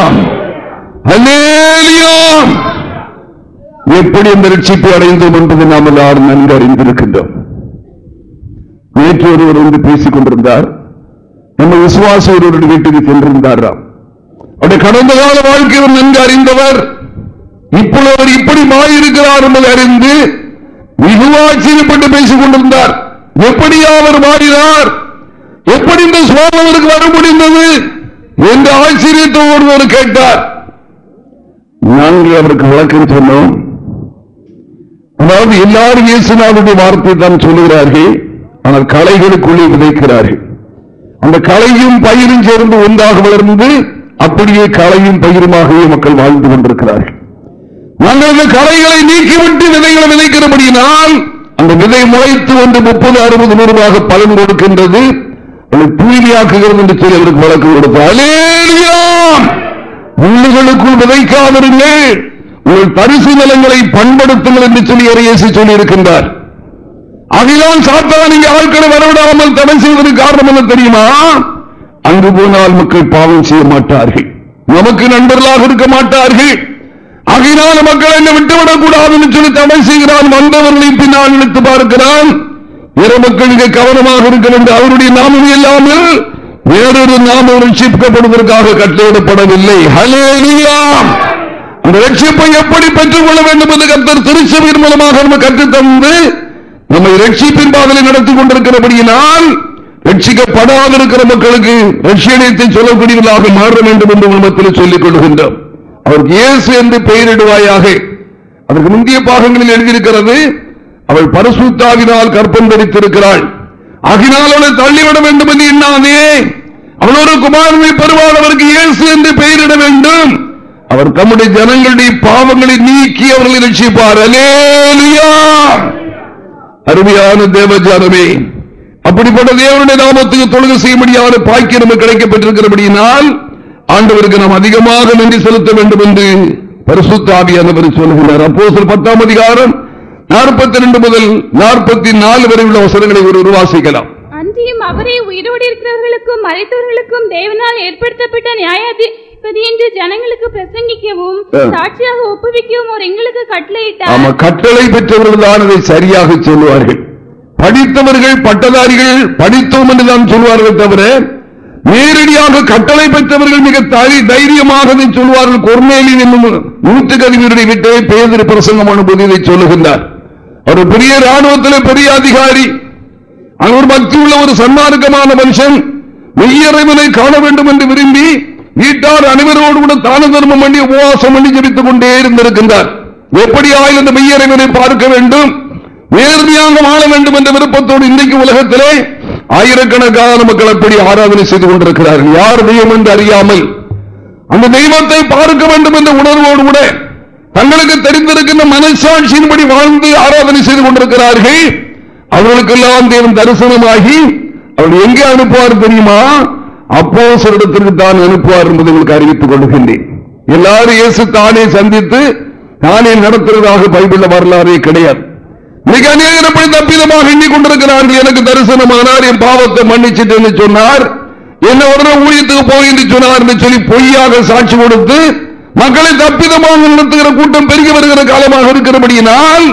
அல்லேலியா! எப்படி அந்த ரட்சிப்பை அடைந்தோம் என்பதை நாம் எல்லாரும் நன்கு அறிந்திருக்கின்றோம். நேற்று ஒருவர் வந்து பேசிக் கொண்டிருந்தார். நம்ம விசுவாச ஒருவருடைய வீட்டுக்கு சென்றிருந்தாராம். அவருடைய கடந்த கால வாழ்க்கை நன்கு அறிந்தவர். இப்பொழுது அவர் இப்படி மாறியிருக்கிறார் என்பதை அறிந்து மிகவும் ஆச்சரியப்பட்டு பேசிக் கொண்டிருந்தார். எப்படியா அவர் மாறினார்? எப்படி இந்த சோதனை அவருக்கு வர முடிந்தது? என்று ஆச்சரியத்தோடு ஒருவர் கேட்டார். நாங்கள் அவருக்கு விளக்கம் சொன்னோம். அதாவது எல்லாரும் இயேசுநாதனுடைய வார்த்தை தான் சொல்லுகிறார்கள். ஆனால் கலைகளுக்குள்ளே விதைக்கிறார்கள். அந்த கலையும் பயிரும் சேர்ந்து ஒன்றாக வளர்ந்து அப்படியே களையும் பயிருமாகவே மக்கள் வாழ்ந்து கொண்டிருக்கிறார்கள். நாங்கள் அந்த களைகளை நீக்கிவிட்டு விதைகளை விதைக்கிறபடியினால் அந்த விதை முளைத்து வந்து முப்பது அறுபது நூறுபாக பலன் கொடுக்கின்றது. அதை தூய்மையாக்குகிறது என்று சொல்லி அவருக்கு வழக்கு கொடுத்தார். உள்ளுகளுக்குள் விதைக்காதிருங்கள். உங்கள் பரிசு நிலங்களை பண்படுத்துங்கள் என்று சொல்லி இறையேசி சொல்லியிருக்கின்றார். ஆகையால் சாத்தான் இங்கே ஆட்களை வரவிடாமல் தடை செய்வதற்கு காரணம் என்ன தெரியுமா? அங்கு போனால் மக்கள் பாவம் செய்ய மாட்டார்கள். நமக்கு நண்பர்களாக இருக்க மாட்டார்கள். ஆகையினால் மக்கள் என்ன விட்டுவிடக் கூடாது என்று சொல்லி தடை செய்கிறான் வந்தவர்களை பின்னால் இழுத்து பார்க்கிறான். பிற மக்கள் இங்கே கவனமாக இருக்க வேண்டும். அவருடைய நாமம் இல்லாமல் வேறொரு நாமம் ரட்சிக்கப்படுவதற்காக கட்டளையிடப்படவில்லை. ஹலேலியா அந்த ரட்சிப்பை எப்படி பெற்றுக் கொள்ள வேண்டும் என்று கத்தர் திருச்சபையின் மூலமாக நம்ம கற்றுத்தந்து நம்மை ரட்சிப்பின் பாதலை நடத்தி கொண்டிருக்கிறபடியினால் ரட்சிக்கப்படாத இருக்கிற மக்களுக்கு ரஷ்யத்தை சொல்லக்கூடியவர்களாக மாற வேண்டும் என்று உலகத்தில் சொல்லிக் கொள்கின்றோம். அவருக்கு இயேசு என்று பெயரிடுவாயாக. அதற்கு முந்தைய பாகங்களில் எழுதியிருக்கிறது அவள் பரசுத்தாவினால் கற்பம் தரித்திருக்கிறாள். ஆகினால் அவளை தள்ளிவிட வேண்டும் என்று எண்ணாதே. அவளோட குமாரனை பெறுவாள் அவருக்கு இயேசு என்று பெயரிட வேண்டும். அவர் தம்முடைய ஜனங்களுடைய பாவங்களை நீக்கி அவர்களை ரட்சிப்பார். அலேலியா அருமையான தேவஜானமே அப்படிப்பட்ட தேவனுடைய நாமத்துக்கு தொழுகை செய்ய முடியாத பாக்கியம் நமக்கு கிடைக்கப்பட்டிருக்கிறபடியினால் ஆண்டவருக்கு நாம் அதிகமாக நன்றி செலுத்த வேண்டும் என்று பரிசுத்தாவியானவர் சொல்கிறார் அப்போ பத்தாம் அதிகாரம் நாற்பத்தி ரெண்டு முதல் நாற்பத்தி நாலு வரை உள்ள வசனங்களை ஒரு உருவாசிக்கலாம். அன்றியும் அவரே உயிரோடு இருக்கிறவர்களுக்கும் மறைத்தவர்களுக்கும் தேவனால் ஏற்படுத்தப்பட்ட நியாயாதிபதி என்று ஜனங்களுக்கு பிரசங்கிக்கவும். சாட்சியாக ஒப்புவிக்கவும் எங்களுக்கு கட்டளையிட்டார். ஆமா கட்டளை பெற்றவர்கள் தான் அதை சரியாக சொல்லுவார்கள். படித்தவர்கள் பட்டதாரிகள் படித்தோம் என்று தான் சொல்வார்கள் தவிர நேரடியாக கட்டளை பெற்றவர்கள் மிக தைரியமாக சொல்வார்கள். கொர்மேலி என்னும் நூற்றுக்கு அதிபருடைய விட்டே பேதர் பிரசங்கமான போது இதை சொல்லுகின்றார். அவர் பெரிய ராணுவத்தில் பெரிய அதிகாரி. அவர் ஒரு பக்தி உள்ள ஒரு சன்மார்க்கமான மனுஷன். மெய்யறைவனை காண வேண்டும் என்று விரும்பி வீட்டார் அனைவரோடு கூட தான தர்மம் பண்ணி உபவாசம் பண்ணி ஜபித்துக் கொண்டே இருந்திருக்கின்றார். எப்படி ஆயில் அந்த மெய்யறைவனை பார்க்க வேண்டும். நேர்மையாக வாழ வேண்டும் என்ற விருப்பத்தோடு இன்றைக்கு உலகத்திலே ஆயிரக்கணக்கான மக்கள் அப்படி ஆராதனை செய்து கொண்டிருக்கிறார்கள். யார் தெய்வம் என்று அறியாமல் அந்த தெய்வத்தை பார்க்க வேண்டும் என்ற உணர்வோடு கூட தங்களுக்கு தெரிந்திருக்கின்ற மனசாட்சியின்படி வாழ்ந்து ஆராதனை செய்து கொண்டிருக்கிறார்கள். அவர்களுக்கெல்லாம் தேவன் தரிசனமாகி அவர் எங்கே அனுப்புவார் தெரியுமா? அப்போ இடத்திற்கு தான் அனுப்புவார் என்பதை உங்களுக்கு அறிவித்துக் கொள்கின்றேன். எல்லாரும் இயேசு தானே சந்தித்து தானே நடத்துவதாக பைபிள்ல வரலாறே கிடையாது. மிக அநேகர் தப்பிதமாக எண்ணிக்கொண்டிருக்கிறார்கள். எனக்கு தரிசனமானார் என் பாவத்தை மன்னிச்சிட்டு என்று சொன்னார். என்ன உடனே ஊழியத்துக்கு போய் என்று சொன்னார் என்று சொல்லி பொய்யாக சாட்சி கொடுத்து மக்களை தப்பிதமாக நடத்துகிற கூட்டம் பெருகி வருகிற காலமாக இருக்கிறபடியினால்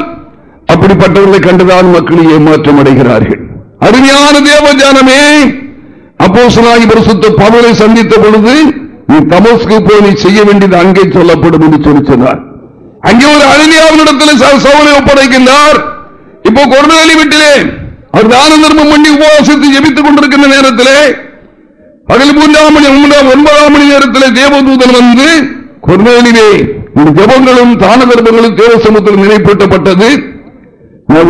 அப்படிப்பட்டவர்களை கண்டுதான் மக்கள் ஏமாற்றம் அடைகிறார்கள். அருமையான தேவஜானமே அப்போ அப்போசனாகி பரிசுத்த பவரை சந்தித்த பொழுது நீ தமஸ்கு போய் நீ செய்ய வேண்டியது அங்கே சொல்லப்படும் என்று சொல்லி சொன்னார். அங்கே ஒரு அழியாவினிடத்தில் சவுளை ஒப்படைக்கின்றார். இப்போ கொரோனாலி வீட்டிலே அவர் தான தர்மம் பண்ணி உபவாசித்து ஜெபித்துக் கொண்டிருக்கின்ற நேரத்திலே பகல் மூன்றாம் மணி மூன்றாம் ஒன்பதாம் மணி நேரத்தில் தேவதூதன் வந்து கொரோனாலிலே இந்த ஜபங்களும் தான தர்மங்களும் தேவ சமூகத்தில் நினைப்பூட்டப்பட்டது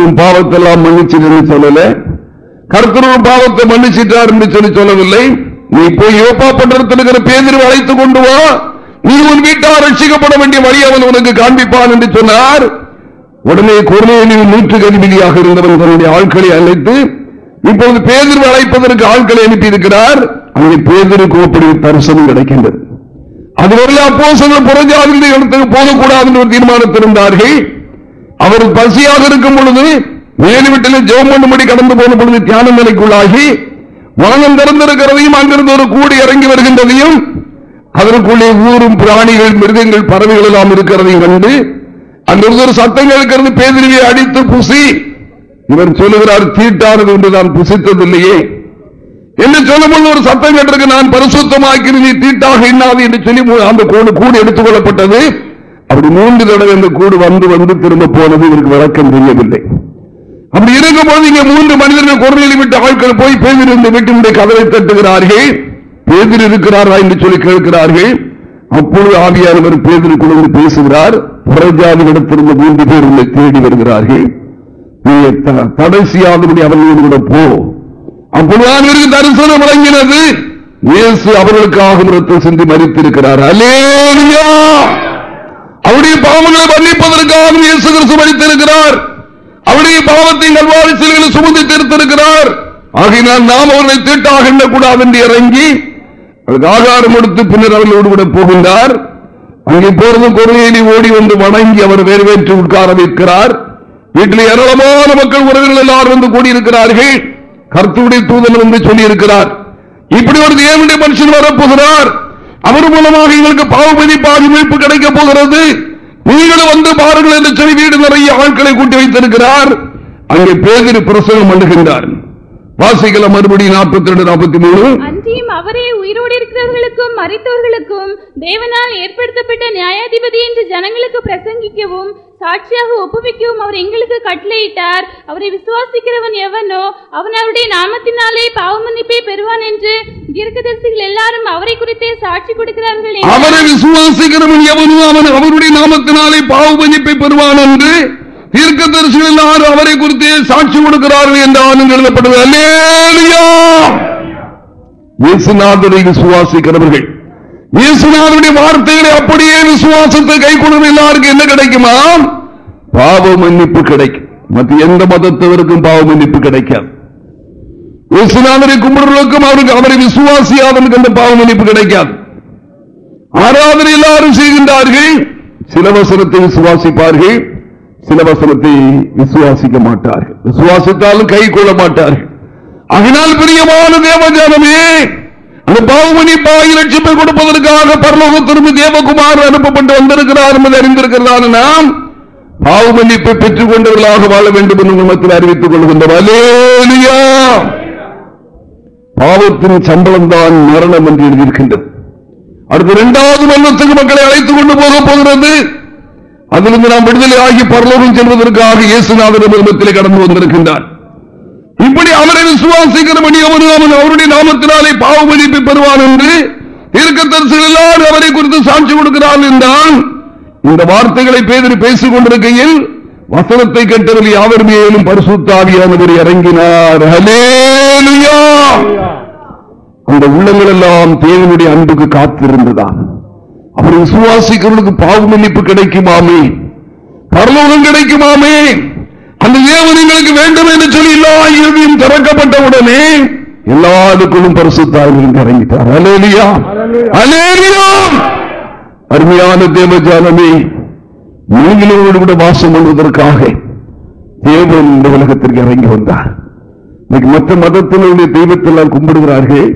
உன் பாவத்தெல்லாம் மன்னிச்சு சொல்லல. கருத்தரும் பாவத்தை மன்னிச்சிட்டார் என்று சொல்லி சொல்லவில்லை. நீ போய் யோப்பா பட்டணத்தில் இருக்கிற பேதிரு அழைத்துக் கொண்டு வா. நீ உன் வீட்டால் ரட்சிக்கப்பட வேண்டிய வழி அவன் உனக்கு காண்பிப்பான் என்று சொன்னார். உடனே கொரோனையில் நூற்றுக்கு அதிபதியாக இருந்தவன் தன்னுடைய ஆட்களை அழைத்து இப்போது பேதிரு அழைப்பதற்கு ஆட்களை அனுப்பியிருக்கிறார். அங்கே பேதிருக்கு அப்படி தரிசனம் கிடைக்கின்றது. அதுவரையில் அப்போ சில புறஜாதிகளுடைய இடத்துக்கு போகக்கூடாது என்று ஒரு தீர்மானத்திருந்தார்கள் அவர் பசியாக இருக்கும் பொழுது மேலு வீட்டில் ஜெபம் பண்ணும்படி கடந்து போன பொழுது தியான நிலைக்குள்ளாகி வானம் திறந்திருக்கிறதையும் அங்கிருந்து ஒரு கூடி இறங்கி வருகின்றதையும் அதற்குள்ளே ஊரும் பிராணிகள் மிருகங்கள் பறவைகள் எல்லாம் இருக்கிறதையும் கண்டு அங்கிருந்து ஒரு சத்தம் இருக்கிறது பேதிரியை அடித்து புசி இவர் சொல்லுகிறார் தீட்டானது என்று நான் புசித்ததில்லையே. என்று சொல்லும்போது ஒரு சத்தம் கேட்டிருக்கு நான் பரிசுத்தமாக்கி நீ தீட்டாக இன்னாது என்று சொல்லி அந்த கூடு கூடு எடுத்துக் கொள்ளப்பட்டது. அப்படி மூன்று தடவை அந்த கூடு வந்து வந்து திரும்ப போனது இவருக்கு விளக்கம் தெரியவில்லை. அப்படி இருக்கும்போது இங்கே மூன்று மனிதர்கள் குரலில் விட்டு ஆட்கள் போய் பேதிர் வீட்டினுடைய கதவை தட்டுகிறார்கள். பேதிர் இருக்கிறாரா என்று சொல்லி கேட்கிறார்கள். அப்பொழுது ஆவியானவர் பேதிருக்குள் வந்து பேசுகிறார். புறஜாதிகளிடத்திலிருந்து மூன்று பேர் உங்களை தேடி வருகிறார்கள். தடைசியாதபடி அவர்களோடு கூட போ. அப்பொழுதுதான் இவருக்கு தரிசனம் வழங்கினது. இயேசு அவர்களுக்காக ரத்தம் சிந்தி மறித்திருக்கிறார் அலேனியா அவருடைய பாவங்களை மன்னிப்பதற்காக இயேசு கிறிஸ்து மறித்திருக்கிறார் அவருடைய பாவத்தை நல்வாரி சிலைகளை சுமந்து தீர்த்திருக்கிறார். ஆகையினால் நாம் அவர்களை தீட்டாக எண்ணக்கூடாது என்று இறங்கி அதுக்கு ஆகாரம் எடுத்து பின்னர் அவர்களோடு கூட போகின்றார். அங்கே போறது கொள்கையிலே ஓடி வந்து வணங்கி அவர் வேறுவேற்று உட்கார வைக்கிறார். வீட்டில் ஏராளமான மக்கள் உறவினர்கள் எல்லாரும் வந்து கூடியிருக்கிறார்கள். கருத்துடைய தூதன் வந்து சொல்லியிருக்கிறார். இப்படி ஒரு தேவனுடைய மனுஷன் வரப்போகிறார். அவர் மூலமாக எங்களுக்கு பாவமதி பாதி மீட்பு போகிறது. நீங்களும் வந்து பாருங்கள் என்று சொல்லி வீடு நிறைய ஆட்களை கூட்டி வைத்திருக்கிறார். அங்கே பேதிரு பிரசங்கம் பண்ணுகின்றார். வாசிக்கலாம் மறுபடியும் நாற்பத்தி ரெண்டு நாற்பத்தி மூணு அன்றியும் அவரே உயிரோடு இருக்கிறவர்களுக்கும் மறித்தவர்களுக்கும் தேவனால் ஏற்படுத்தப்பட்ட நியாயாதிபதி என்று ஜனங்களுக்கு பிரசங்கிக்கவும் சாட்சியாக ஒப்புவிக்கவும் அவர் எங்களுக்கு கட்டளையிட்டார். அவரை விசுவாசிக்கிறவன் எவனோ அவன் அவருடைய நாமத்தினாலே பாவமன்னிப்பை பெறுவான் என்று தீர்க்கதரிசிகள் எல்லாரும் அவரை குறித்தே சாட்சி கொடுக்கிறார்கள் அவரை விசுவாசிக்கிறவன் எவனும் அவன் அவருடைய நாமத்தினாலே பாவ மன்னிப்பை பெறுவான் என்று தீர்க்க தரிசிகள் எல்லாரும் அவரை குறித்து சாட்சி கொடுக்கிறார்கள் என்று ஆனந்து எழுதப்படுது விசுவாசிக்கிறவர்கள். இயேசுநாதனுடைய வார்த்தைகளை அப்படியே விசுவாசத்தை கை கொள்ளும் எல்லாருக்கும் என்ன கிடைக்குமா? பாவ மன்னிப்பு கிடைக்கும். மற்ற எந்த மதத்தவருக்கும் பாவ மன்னிப்பு கிடைக்காது. இயேசுநாதனை கும்பிடுவதற்கும் அவருக்கு அவரை விசுவாசியாதனுக்கு அந்த பாவ மன்னிப்பு கிடைக்காது. ஆராதனை எல்லாரும் செய்கின்றார்கள். சில வசனத்தை விசுவாசிப்பார்கள். சில வசனத்தை விசுவாசிக்க மாட்டார்கள். விசுவாசித்தாலும் கை கொள்ள மாட்டார்கள். அதனால் பிரியமான தேவஜானமே அந்த பாவமணி பாய் லட்சத்தை கொடுப்பதற்காக பரலோகத்திற்கு தேவகுமார் அனுப்பப்பட்டு வந்திருக்கிறார் என்பதை அறிந்திருக்கிறதான நாம் பாவ மன்னிப்பை பெற்றுக் கொண்டவர்களாக வாழ வேண்டும் என்று மக்கள் அறிவித்துக் கொள்கின்றோம். பாவத்தின் சம்பளம் தான் மரணம் என்று எழுதியிருக்கின்றது. அடுத்த இரண்டாவது மரணத்துக்கு மக்களை அழைத்துக் கொண்டு போக போகிறது. அதிலிருந்து நாம் விடுதலை ஆகி பரலோகம் செல்வதற்காக இயேசுநாதர் மர்மத்திலே கடந்து வந்திருக்கின்றார். இப்படி அவரை விசுவாசிக்கிறபடி அவன் அவன் அவருடைய நாமத்தினாலே பாவ மன்னிப்பை பெறுவான் என்று இருக்கத்தரசு எல்லாரும் அவரை குறித்து சாட்சி கொடுக்கிறார்கள் என்றால் இந்த வார்த்தைகளை பேதர் பேசிக் கொண்டிருக்கையில் வசனத்தை கேட்டவர்கள் யாவர் மேலும் பரிசுத்தாவியானவர் இறங்கினார். அந்த உள்ளங்கள் எல்லாம் தேவனுடைய அன்புக்கு காத்திருந்ததான் அவர் விசுவாசிக்கிறவர்களுக்கு பாவ மன்னிப்பு கிடைக்குமாமே? பரலோகம் கிடைக்குமாமே? அந்த தேவன் எங்களுக்கு வேண்டும் என்று சொல்லி எல்லா இறுதியும் திறக்கப்பட்ட உடனே எல்லாருக்குள்ளும் பரிசுத்தாவிலும் இறங்கிட்டார். அலேலியா அலேலியா அருமையான தேவஜானமே நீங்களோடு கூட வாசம் பண்ணுவதற்காக தேவன் இந்த உலகத்திற்கு இறங்கி வந்தார். இன்னைக்கு மற்ற மதத்தினுடைய தெய்வத்தெல்லாம் கும்பிடுகிறார்கள்.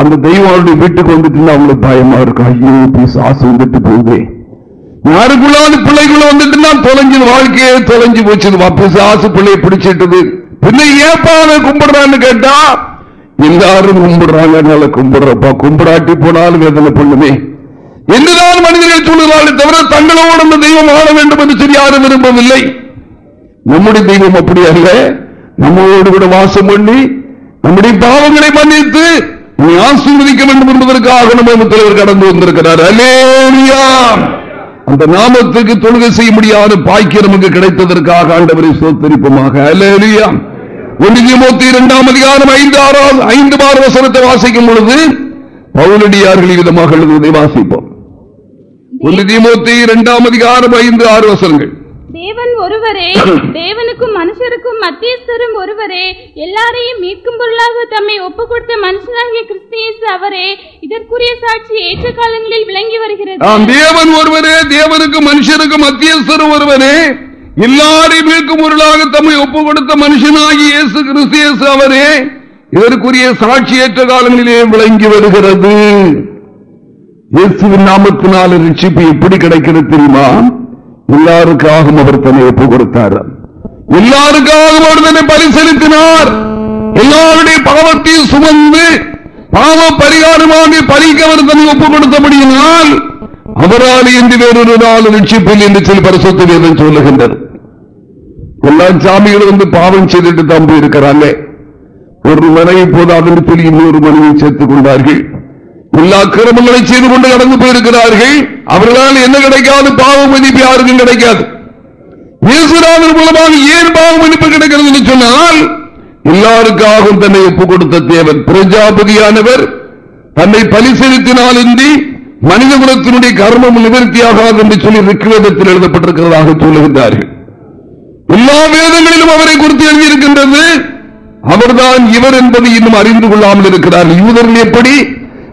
அந்த தெய்வம் அவருடைய வீட்டுக்கு வந்துட்டு அவங்களுக்கு பயமா இருக்கும் ஐயோ பீஸ் ஆசை வந்துட்டு போகுது. யாருக்குள்ளாவது பிள்ளைக்குள்ள வந்துட்டு தொலைஞ்சு வாழ்க்கையே தொலைஞ்சு போச்சு. வாப்பஸ் ஆசை பிள்ளையை பிடிச்சிட்டது. பின்ன ஏப்பா அவன் கும்பிடுறான்னு கேட்டா எல்லாரும் கும்பிடுறாங்க அதனால கும்பிடுறப்பா. கும்பிடாட்டி போனாலும் வேதனை பண்ணுமே. என்னதான் மனிதர்கள் சொல்லுகிறார்கள் தவிர தங்களோடு அந்த தெய்வம் ஆட வேண்டும் என்று சொல்லி யாரும் விரும்பவில்லை. நம்முடைய தெய்வம் அப்படி அல்ல. நம்மளோடு கூட வாசம் பண்ணி நம்முடைய பாவங்களை மன்னித்து நீ ஆசீர்வதிக்க வேண்டும் என்பதற்காக நம்ம தலைவர் கடந்து வந்திருக்கிறார். அந்த நாமத்துக்கு தொழுகை செய்ய முடியாத பாய்க்கு நமக்கு கிடைத்ததற்காக ஆண்டவரை சோத்தரிப்பமாக அலேலியா! ஒன்றியமூர்த்தி இரண்டாம் அதிகாரம் ஐந்து ஆறாவது ஐந்து பார வசனத்தை வாசிக்கும் பொழுது பவுலடியார்கள் விதமாக எழுதுவதை வாசிப்போம். ஒன்று இரண்டாம் அதிகாரம் ஐந்து ஆறு வசனங்கள். தேவன் ஒருவரே தேவனுக்கும் மனுஷருக்கும் மத்தியஸ்தரும் ஒருவரே எல்லாரையும் மீட்கும் பொருளாக தம்மை ஒப்பு கொடுத்த மனுஷனாகிய கிறிஸ்தியேசு அவரே இதற்குரிய சாட்சி ஏற்ற காலங்களில் விளங்கி வருகிறது. தேவன் ஒருவரே தேவனுக்கு மனுஷருக்கு மத்தியஸ்தர் ஒருவரே எல்லாரையும் மீட்கும் பொருளாக தம்மை ஒப்பு கொடுத்த மனுஷனாகி இயேசு கிறிஸ்து இயேசு அவரே இதற்குரிய சாட்சி ஏற்ற காலங்களிலே விளங்கி வருகிறது. இயேசுவின் நாமத்தினால் ரட்சிப்பு எப்படி கிடைக்கிறது தெரியுமா? எல்லாருக்காகவும் அவர் தன்னை ஒப்பு கொடுத்தார். எல்லாருக்காகவும் அவர் தன்னை பரிசெலுத்தினார் எல்லாருடைய பாவத்தையும் சுமந்து பாவ பரிகாரமாக பலிக்க அவர் தன்னை ஒப்பு கொடுத்த முடியினால் அவரால் என்று வேறொரு நாள் ரட்சிப்பில் என்று சொல்லி பரிசுத்த வேதம் சொல்லுகின்றது எல்லா சாமிகளும் வந்து பாவம் செய்துட்டு தான் போயிருக்கிறாங்க ஒரு மனைவி போதாதுன்னு சொல்லி இன்னொரு மனைவி சேர்த்துக் கொண்டார்கள். எல்லா செய்து கொண்டு கடந்து போயிருக்கிறார்கள். அவர்களால் என்ன கிடைக்காது? பாவம் மதிப்பு யாருக்கும் கிடைக்காது. இயேசுநாதர் மூலமாக ஏன் பாவம் மதிப்பு கிடைக்கிறது என்று சொன்னால் எல்லாருக்காகவும் தன்னை ஒப்புக் கொடுத்த தேவன் பிரஜாபதியானவர் தன்னை பலி செலுத்தினாலின்றி மனித குலத்தினுடைய கர்மம் நிவர்த்தியாகாது என்று சொல்லி ரிக்வேதத்தில் எழுதப்பட்டிருக்கிறதாக சொல்லுகின்றார்கள். எல்லா வேதங்களிலும் அவரை குறித்து எழுதியிருக்கின்றது. அவர்தான் இவர் என்பதை இன்னும் அறிந்து கொள்ளாமல் இருக்கிறார் யூதர்கள் எப்படி?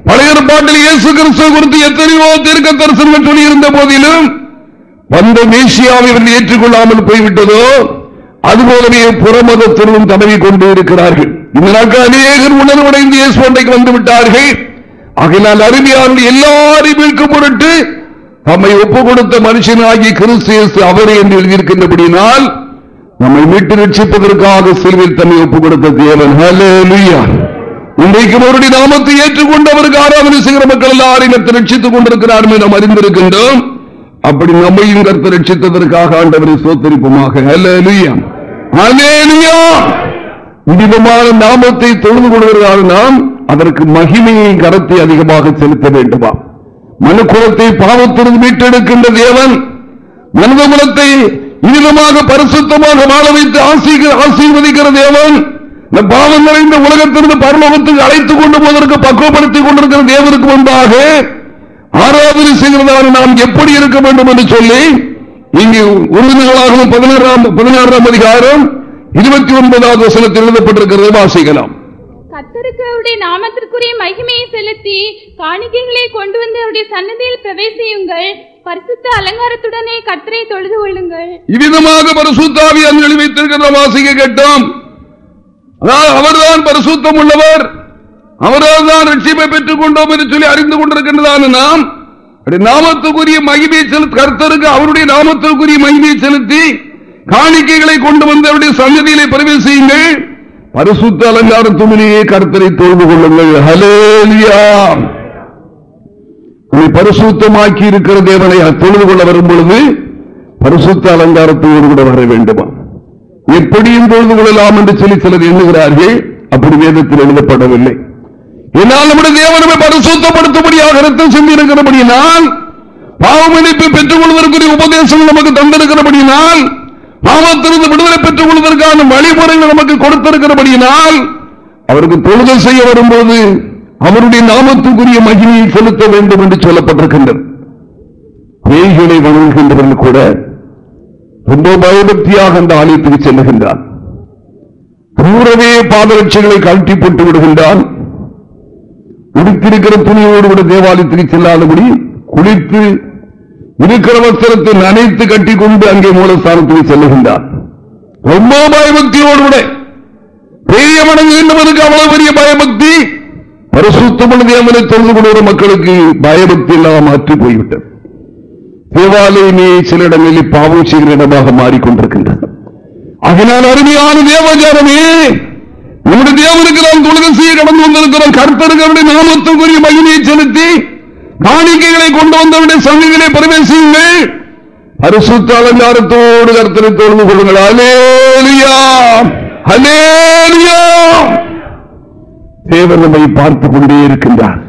பழைய பாட்டில் இயேசு கிறிஸ்துவ குறித்து எத்தனையோ தீர்க்க தரிசனங்கள் சொல்லியிருந்த போதிலும் வந்த மேசியாவை இவர்கள் ஏற்றுக்கொள்ளாமல் போய்விட்டதோ அதுபோலவே புறமதத்திலும் தடவி கொண்டு இருக்கிறார்கள். இந்த நாட்கள் அநேகர் உணர்வடைந்து இயேசு அன்றைக்கு வந்து விட்டார்கள். ஆகையினால் அருமையான எல்லாரையும் மீட்கும் பொருட்டு தம்மை ஒப்புக் கொடுத்த மனுஷனாகி கிறிஸ்து இயேசு அவரே என்று எழுதியிருக்கின்றபடியினால் நம்மை மீட்டு ரட்சிப்பதற்காக சிலுவில் தன்னை ஒப்புக் கொடுத்த தேவன். ஹalleluya இன்றைக்கு அவருடைய நாமத்தை ஏற்றுக்கொண்டு அவருக்கு ஆராதனை செய்கிற மக்கள் எல்லாரையும் ரட்சித்துக் கொண்டிருக்கிறார் நாம் அறிந்திருக்கின்றோம். அப்படி நம்மையும் கருத்து ரட்சித்ததற்காக ஆண்டவரை சோத்தரிப்புமாக ஹalleluya நாமத்தை தொழுது கொள்வதால் நாம் அதற்கு மகிமையை கரத்தை அதிகமாக செலுத்த வேண்டுமா? மனுக்குலத்தை பாவத்திலிருந்து மீட்டெடுக்கின்ற தேவன் மனித குலத்தை இனிதமாக பரிசுத்தமாக வாழ வைத்து ஆசீர்வதிக்கிற தேவன் இந்த பாவம் நிறைந்த உலகத்திலிருந்து பரலோகத்துக்கு அழைத்துக் கொண்டு போவதற்கு பக்குவப்படுத்திக் கொண்டிருக்கிற தேவனுக்கு முன்பாக ஆராதனை செய்கிறதான நாம் எப்படி இருக்க வேண்டும் என்று சொல்லி இங்கு உறுதிகளாகவும் பதினாறாம் பதினாறாம் அதிகாரம் இருபத்தி ஒன்பதாவது வசனத்தில் எழுதப்பட்டிருக்கிறதை வாசிக்கலாம். கர்த்தருக்கு அவருடைய நாமத்திற்குரிய மகிமையை செலுத்தி காணிக்கைகளை கொண்டு வந்து அவருடைய சன்னதியில் பிரவேசியுங்கள். பரிசுத்த அலங்காரத்துடனே கர்த்தரை தொழுது கொள்ளுங்கள். இவ்விதமாக பரிசுத்தாவி அஞ்சலி வைத்திருக்கிற வாசிக்க கேட்டோம். அவர்தான் பரிசுத்தம் உள்ளவர். அவரால் தான் ரட்சிப்பை பெற்றுக் கொண்டோம் என்று சொல்லி அறிந்து கொண்டிருக்கின்றதான நாம் நாமத்துக்குரிய மகிமையை செலுத்தி கர்த்தருக்கு அவருடைய நாமத்திற்குரிய மகிமையை செலுத்தி காணிக்கைகளை கொண்டு வந்து அவருடைய சன்னதியிலே பிரவேசியுங்கள். பரிசுத்த அலங்காரத்துடனேயே கர்த்தரை தொழுது கொள்ளுங்கள். ஹலேலியா பரிசுத்தமாக்கி இருக்கிற தேவனை தொழுது கொள்ள வரும் பொழுது பரிசுத்த அலங்காரத்தோடு கூட வர வேண்டுமா? எப்படியும் தொழுது கொள்ளலாம் என்று சொல்லி சிலர் எண்ணுகிறார்கள். அப்படி வேதத்தில் எழுதப்படவில்லை. என்னால் நம்முடைய தேவனமை பரிசுத்தப்படுத்தும்படியாக ரத்தம் சென்றிருக்கிறபடியினால் பாவமன்னிப்பு பெற்றுக் கொள்வதற்குரிய உபதேசம் நமக்கு தந்திருக்கிறபடியினால் பாவத்திலிருந்து விடுதலை பெற்றுக் கொள்வதற்கான வழிமுறைகள் நமக்கு கொடுத்திருக்கிறபடியினால் அவருக்கு தொழுதல் செய்ய வரும்போது அவருடைய நாமத்துக்குரிய மகிமையை செலுத்த வேண்டும் என்று சொல்லப்பட்டிருக்கின்றனர் பேய்களை வணங்குகின்றவர்கள் கூட ரொம்ப பயபக்தியாக அந்த ஆலயத்துக்கு செல்லுகின்றான். தூரவே பாதலட்சங்களை கழட்டி போட்டு விடுகின்றான். உடுத்திருக்கிற துணியோடு கூட தேவாலயத்துக்கு செல்லாதபடி குளித்து இருக்கிற வஸ்திரத்தை நனைத்து கட்டிக்கொண்டு அங்கே மூலஸ்தானத்துக்கு செல்லுகின்றான். ரொம்ப பயபக்தியோடு கூட. பெரிய வணங்குகின்றவனுக்கு அவ்வளவு பெரிய பயபக்தி? பரிசுத்தமுள்ள தேவனை தொடர்பு கொள்கிற மக்களுக்கு பயபக்தி இல்லாமல் மாற்றி போய்விட்டது. தேவாலயமே சில இடங்களில் பாவம் செய்கிற இடமாக மாறிக்கொண்டிருக்கின்றன. அதனால் அருமையான தேவஜானமே நம்முடைய தேவனுக்கு நாம் தொழுகை செய்ய கடந்து வந்திருக்கிறோம் கர்த்தருக்கு நாமத்துக்குரிய மகிமையை செலுத்தி காணிக்கைகளை கொண்டு வந்தவருடைய சங்கங்களை பிரவேசியுங்கள். பரிசுத்த அலங்காரத்தோடு கர்த்தரை தொழுது கொள்ளுங்கள். அலேலியா அலேலியா தேவன் நம்மை பார்த்துக் கொண்டே இருக்கின்றார்.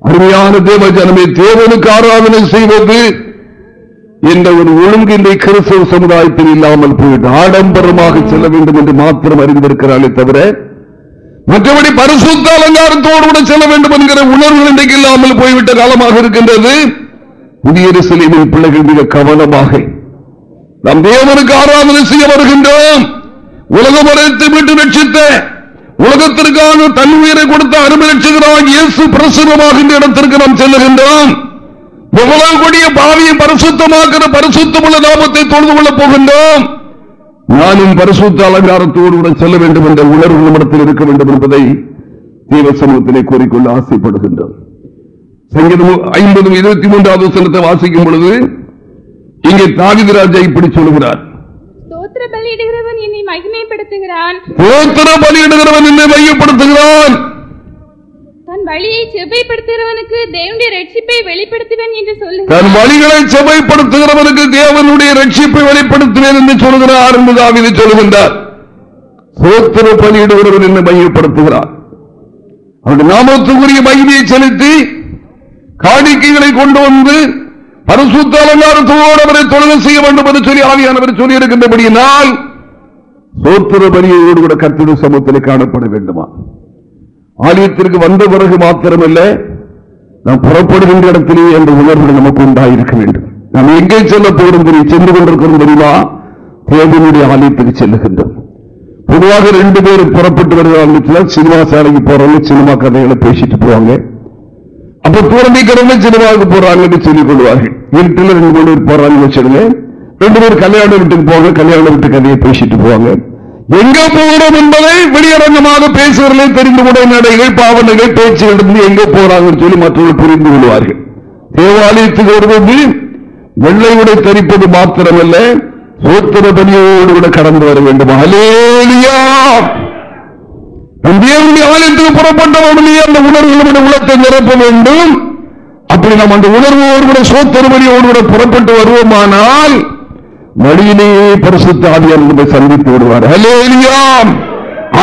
அருமையான தேவ ஜனமே தேவனுக்கு ஆராதனை செய்வது என்ற ஒரு ஒழுங்கு இன்றைய கிறிஸ்தவ சமுதாயத்தில் இல்லாமல் போயிட்டு ஆடம்பரமாக செல்ல வேண்டும் என்று மாத்திரம் அறிந்திருக்கிறாளே தவிர மற்றபடி பரிசுத்த அலங்காரத்தோடு கூட செல்ல வேண்டும் என்கிற உணர்வு இன்றைக்கு இல்லாமல் போய்விட்ட காலமாக இருக்கின்றது. புதிய சிலையின் பிள்ளைகள் மிக கவனமாக நம் தேவனுக்கு ஆராதனை செய்ய வருகின்றோம். உலக அனைத்து விட்டு ரட்சித்த உலகத்திற்கான தன் உயிரை கொடுத்த அருமை ரட்சகராக இயேசு பிரசுரமாகின்ற இடத்திற்கு நாம் செல்லுகின்றோம். எவ்வளவு கொடிய பாவியை பரிசுத்தமாக்கிற பரிசுத்தமுள்ள நாமத்தை தொழுது கொள்ளப் போகின்றோம். நானும் பரிசுத்த அலங்காரத்தோடு கூட செல்ல வேண்டும் என்ற உணர்வு நம்மிடத்தில் இருக்க வேண்டும் என்பதை தீவ சமூகத்திலே கூறிக்கொள்ள ஆசைப்படுகின்றோம். சங்கீதம் ஐம்பது இருபத்தி மூன்றாவது வசனத்தை வாசிக்கும் பொழுது இங்கே தாவித ராஜா இப்படி சொல்லுகிறார். என்னை மகிமைப்படுத்துகிறான். என்னை மையப்படுத்துகிறான். தன் வழியை செவ்வைப்படுத்துகிறவனுக்கு தேவனுடைய ரட்சிப்பை வெளிப்படுத்துவேன் என்று தன் வழிகளை செவைப்படுத்துகிறவனுக்கு தேவனுடைய ரட்சிப்பை வெளிப்படுத்துவேன் என்று சொல்கிறார் என்று தாவிதை சொல்லுகின்றார். சோத்திர பணியிடுகிறவன் என்று மையப்படுத்துகிறார். அவருடைய நாமத்துக்குரிய மகிமையை செலுத்தி காணிக்கைகளை கொண்டு வந்து பரிசுத்த அலங்காரத்தோடு அவரை தொழில் செய்ய வேண்டும் என்று சொல்லி ஆவியானவர் சொல்லியிருக்கின்றபடியினால் சோத்திர பணியோடு கூட கத்திர சமூகத்தில் காணப்பட வேண்டுமா? ஆலயத்திற்கு வந்த பிறகு மாத்திரமல்ல நாம் புறப்படுகின்ற இடத்திலேயே என்ற உணர்வு நமக்கு உண்டாயிருக்க வேண்டும். நாம் எங்கே செல்ல போகிறோம் தெரியும் சென்று கொண்டிருக்கிறோம் தெரியுமா? தேவனுடைய ஆலயத்துக்கு செல்லுகின்றோம். பொதுவாக ரெண்டு பேரும் புறப்பட்டு வருகிறாங்க சினிமா சாலைக்கு போறவங்க சினிமா கதைகளை பேசிட்டு போவாங்க. அப்ப தூரமிக்கிறவங்க சினிமாவுக்கு போறாங்கன்னு சொல்லிக் கொள்வார்கள். வீட்டில் ரெண்டு மூணு பேர் போறாங்கன்னு வச்சிருங்க ரெண்டு பேர் கல்யாண வீட்டுக்கு போவாங்க கல்யாண வீட்டு கதையை பேசிட்டு போவாங்க. எங்க போகிறோம் என்பதை வெளியரங்கமாக பேசுவதிலே தெரிந்து கொண்ட நடைகள் பாவனைகள் பேச்சுகள் இருந்து எங்க போறாங்கன்னு சொல்லி மற்றவர்கள் புரிந்து கொள்வார்கள். தேவாலயத்துக்கு வருவது வெள்ளை உடை தரிப்பது மாத்திரமல்ல சோத்திர பணியோடு கூட கடந்து வர வேண்டும். அலேலியா தேவனுடைய ஆலயத்துக்கு புறப்பட்டவர்களே அந்த உணர்வு நம்முடைய உள்ளத்தை நிரப்ப வேண்டும். அப்படி நாம் அந்த உணர்வோடு கூட சோத்தருமணியோடு கூட புறப்பட்டு வருவோமானால் வழியிலேயே பரிசுத்த ஆவியார் நம்மை சந்தித்து விடுவார் ஹலேலியாம்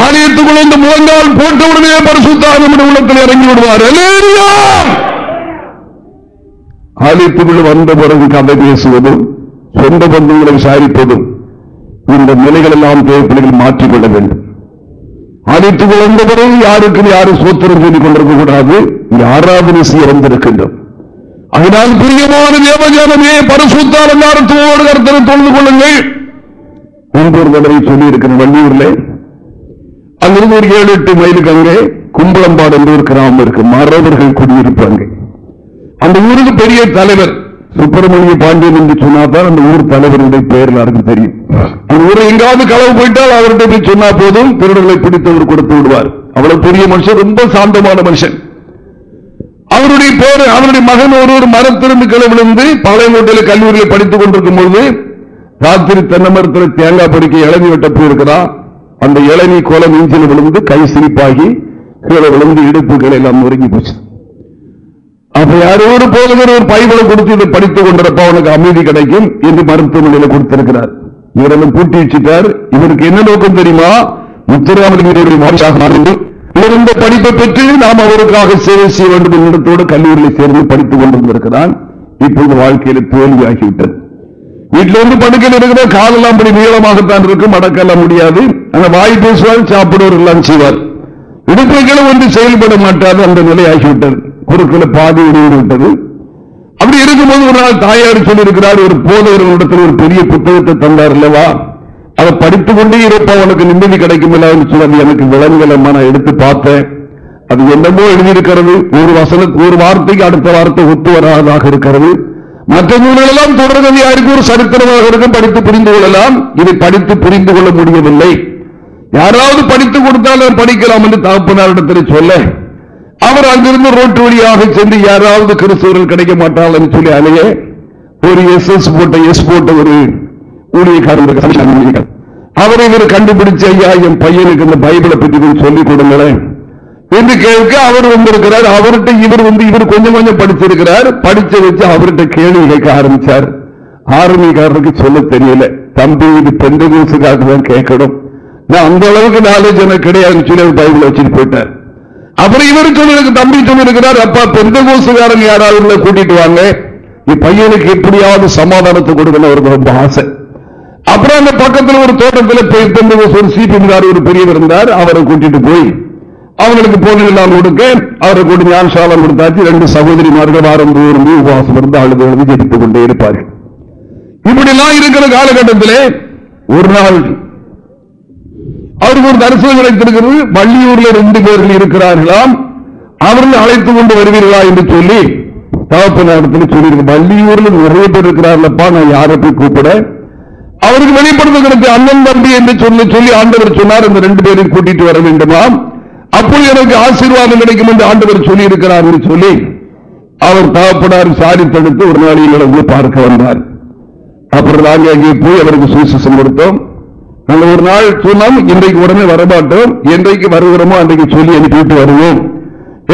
ஆலயத்துக்குள் இந்த முழங்கால் உடனே பரிசுத்த ஆவி உள்ளத்தில் இறங்கி விடுவார். ஹலேலியாம் ஆலயத்துக்குள் வந்த பிறகு கதை பேசுவதும் சொந்த பந்தங்களை விசாரிப்பதும் இந்த நிலைகள் எல்லாம் தேவைப்பிள்ளைகள் மாற்றிக்கொள்ள வேண்டும். ஆலயத்துக்குள் வந்த பிறகு யாருக்கும் யாரும் சோத்திரம் சொல்லிக் கொண்டிருக்க கூடாது இங்கே ஆராதனை செய்ய வந்திருக்கின்றோம் அதனால் பிரியமான தேவஜானமே பரிசுத்த அலங்காரத்தோடு கருத்தரை தொழுது கொள்ளுங்கள். என்று தடவை சொல்லி இருக்கிற வள்ளியூர்ல அங்கிருந்து ஒரு ஏழு எட்டு மைலுக்கு அங்கே கும்பளம்பாடு என்று ஒரு கிராமம் இருக்கு. மறவர்கள் குடியிருப்பாங்க. அந்த ஊருக்கு பெரிய தலைவர் சுப்பிரமணிய பாண்டியன் என்று சொன்னாதான் அந்த ஊர் தலைவருடைய பெயர் எல்லாருக்கும் தெரியும். அந்த ஊரை எங்காவது களவு போயிட்டால் அவர்கிட்ட போய் சொன்னா போதும் திருடர்களை பிடித்தவர் கொடுத்து விடுவார். அவ்வளவு பெரிய மனுஷன் ரொம்ப சாந்தமான மனுஷன். அவருடைய பேர் அவருடைய மகன் ஒருவர் மரத்திலிருந்து கிளை விழுந்து பாளையங்கோட்டையில் கல்லூரியில் படித்துக் கொண்டிருக்கும் போது ராத்திரி தென்னை மரத்தில் தேங்காய் பறிக்க இளநி வெட்ட போயிருக்கிறான் அந்த இளநி கோலம் இஞ்சில் விழுந்து கை சிரிப்பாகி கீழே விழுந்து இடுப்புகள் எல்லாம் நொறுங்கி போச்சு. அப்ப யாரோ ஒரு போதகர் ஒரு பைபிளை கொடுத்து இதை படித்துக் கொண்டிருப்ப அவனுக்கு அமைதி கிடைக்கும் என்று மருத்துவமனையில கொடுத்திருக்கிறார். இவரெல்லாம் பூட்டி வச்சுட்டார். இவருக்கு என்ன நோக்கம் தெரியுமா? முத்துராமலிங்கருடைய மாற்றாக மாறுங்கள் உயர்ந்த படிப்பை பெற்று நாம் அவருக்காக சேவை செய்ய வேண்டும் என்ற கல்லூரியில் சேர்ந்து படித்துக் கொண்டிருந்திருக்கிறான். இப்பொழுது வாழ்க்கையில் தோல்வியாகிவிட்டது. வீட்டிலிருந்து படுக்கையில் இருக்கிற காலெல்லாம் படி நீளமாகத்தான் இருக்கும் மடக்கெல்லாம் முடியாது. அந்த வாய் பேசுவார் சாப்பிடுவார் எல்லாம் செய்வார். இடுப்பைகளும் வந்து செயல்பட மாட்டாது அந்த நிலை ஆகிவிட்டது குறுக்கில் பாதி இடைவெளி விட்டது. அப்படி இருக்கும்போது ஒரு நாள் தாயார் சொல்லியிருக்கிறார் ஒரு போதவர்களிடத்தில் ஒரு பெரிய புத்தகத்தை தந்தார் அல்லவா? அதை படித்துக் கொண்டே இருப்ப உனக்கு நிம்மதி கிடைக்கும் சொன்னது எனக்கு விலங்கலம்மா நான் எடுத்து பார்த்தேன். அது என்னமோ எழுதியிருக்கிறது. ஒரு வசனத்துக்கு ஒரு வார்த்தைக்கு அடுத்த வார்த்தை ஒத்து வராதாக இருக்கிறது. மற்ற நூல்களெல்லாம் தொடர்கதையா ஒரு சரித்திரமாக இருக்கும்? படித்து புரிந்து கொள்ளலாம். இதை படித்து புரிந்து கொள்ள முடியவில்லை. யாராவது படித்து கொடுத்தாலும் படிக்கலாம் என்று தகப்பனாரிடத்தில் சொல்ல அவர் அங்கிருந்து ரோட்டு வழியாக சென்று யாராவது கிறிஸ்தவர்கள் கிடைக்க மாட்டார்கள் என்று சொல்லி அலைய. ஒரு எஸ் எஸ் போட்ட எஸ் போட்ட ஒரு ஊழியர்கள் அவரை இவர் கண்டுபிடிச்சு ஐயா என் பையனுக்கு இந்த பைபிளை பற்றி சொல்லிக் கொடுங்களேன். என்று கேட்க அவர் வந்திருக்கிறார் அவர்கிட்ட இவர் வந்து இவர் கொஞ்சம் கொஞ்சம் படிச்சிருக்கிறார். படிச்சு வச்சு அவர்கிட்ட கேள்வி கேட்க ஆரம்பிச்சார். ஆர்மிக்காரருக்கு சொல்ல தெரியல. தம்பி இது பெந்த கோசுக்காக தான் கேட்கணும். நான் அந்த அளவுக்கு நாலேஜ் எனக்கு கிடையாதுன்னு சொல்லி அவர் பைபிள் வச்சுட்டு போயிட்டார். அப்புறம் இவர் சொல்லி தம்பி சொல்லியிருக்கிறார் அப்பா பெந்த கோசுக்காரன் யாராவது கூட்டிட்டு வாங்க. என் பையனுக்கு எப்படியாவது சமாதானத்தை கொடுக்கணும் அவருக்கு ரொம்ப ஆசை. அப்புறம் அந்த பக்கத்துல ஒரு தோட்டத்தில் போய் ஒரு சிபிஎம்கார் ஒரு பெரியவர் இருந்தார் அவரை கூட்டிட்டு போய் அவங்களுக்கு போன கொடுக்க அவரை கூட்டி ஞானசாலம் கொடுத்தாச்சு ரெண்டு சகோதரிமார்கள் வாரம் தோறும் உபவாசம் இருந்து அழுது அழுது ஜெபித்துக் கொண்டே இருப்பார்கள். இப்படிலாம் இருக்கிற காலகட்டத்திலே ஒரு நாள் அவருக்கு ஒரு தரிசனம் கிடைத்திருக்கிறது வள்ளியூர்ல ரெண்டு பேர்கள் இருக்கிறார்களாம் அவர்கள் அழைத்துக் கொண்டு வருவீர்களா என்று சொல்லி தகப்பனிடத்தில் சொல்லியிருக்கு. வள்ளியூர்ல நிறைய பேர் இருக்கிறார்களப்பா நான் யாரை போய் கூப்பிட? அவருக்கு வெளிப்படுத்துகிறது அண்ணன் தம்பி என்று சொல்லி சொல்லி ஆண்டவர் சொன்னார். இந்த ரெண்டு பேரும் கூட்டிட்டு வர வேண்டுமாம் அப்போது எனக்கு ஆசீர்வாதம் கிடைக்கும் என்று ஆண்டவர் சொல்லி இருக்கிறார் என்று சொல்லி அவர் தகப்பனார் சாரி தடுத்து ஒரு நாளையில் நடந்து பார்க்க வந்தார். அப்புறம் நாங்கள் அங்கே போய் அவருக்கு சுவிசேஷம் கொடுத்தோம். நாங்கள் ஒரு நாள் சொன்னோம் இன்றைக்கு உடனே வரமாட்டோம். என்றைக்கு வருகிறோமோ அன்றைக்கு சொல்லி அனுப்பிவிட்டு வருவோம்.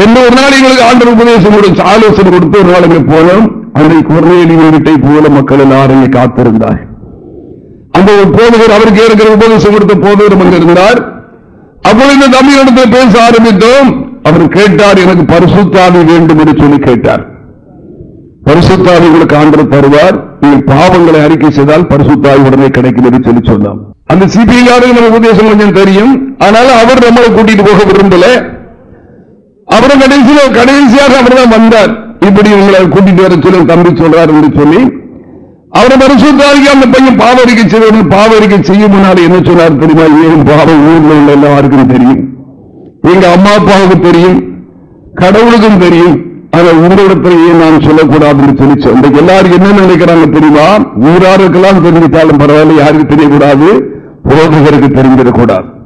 என்று ஒரு நாள் எங்களுக்கு ஆண்டவர் உபதேசம் கொடுத்து ஆலோசனை கொடுத்து ஒரு நாள் அங்கே போனோம். அன்றைக்கு குரலையில் வீட்டை போல மக்கள் எல்லாரும் காத்திருந்தார்கள். அந்த ஒரு போதகர் அவருக்கு ஏற்கனவே உபதேசம் கொடுத்த போதகர் அங்கே இருந்தார். அப்பொழுது இந்த தமிழிடத்தில் பேச ஆரம்பித்தோம். அவர் கேட்டார் எனக்கு பரிசுத்தாவி வேண்டும் என்று சொல்லி கேட்டார். பரிசுத்தாவி உங்களுக்கு ஆண்டு தருவார். நீங்கள் பாவங்களை அறிக்கை செய்தால் பரிசுத்தாவி உடனே கிடைக்கும் என்று சொல்லி சொன்னார். அந்த சிபிஐ நம்ம உபதேசம் கொஞ்சம் தெரியும். ஆனால் அவர் நம்மளை கூட்டிட்டு போக விரும்பல. அவரை கடைசியில் கடைசியாக அவர் தான் வந்தார். இப்படி உங்களை கூட்டிட்டு வர சொல்லி தம்பி சொல்றார் என்று சொல்லி அவரை பரிசுத்தாரிக்கு அந்த பையன் பாவரிக்கை செய்வர்கள் பாவரிக்கை செய்யும் முன்னாடி என்ன சொன்னார் தெரியுமா? ஏன் பாவம் ஊர்ல உள்ள எல்லாருக்கும் தெரியும். எங்க அம்மா அப்பாவுக்கு தெரியும். கடவுளுக்கும் தெரியும். அதை உங்களிடத்திலேயே நான் சொல்லக்கூடாதுன்னு சொல்லி சொன்ன எல்லாரும் என்ன நினைக்கிறாங்க தெரியுமா? ஊராருக்கெல்லாம் தெரிஞ்சிட்டாலும் பரவாயில்ல யாருக்கு தெரியக்கூடாது. போதகருக்கு தெரிஞ்சிடக்கூடாது.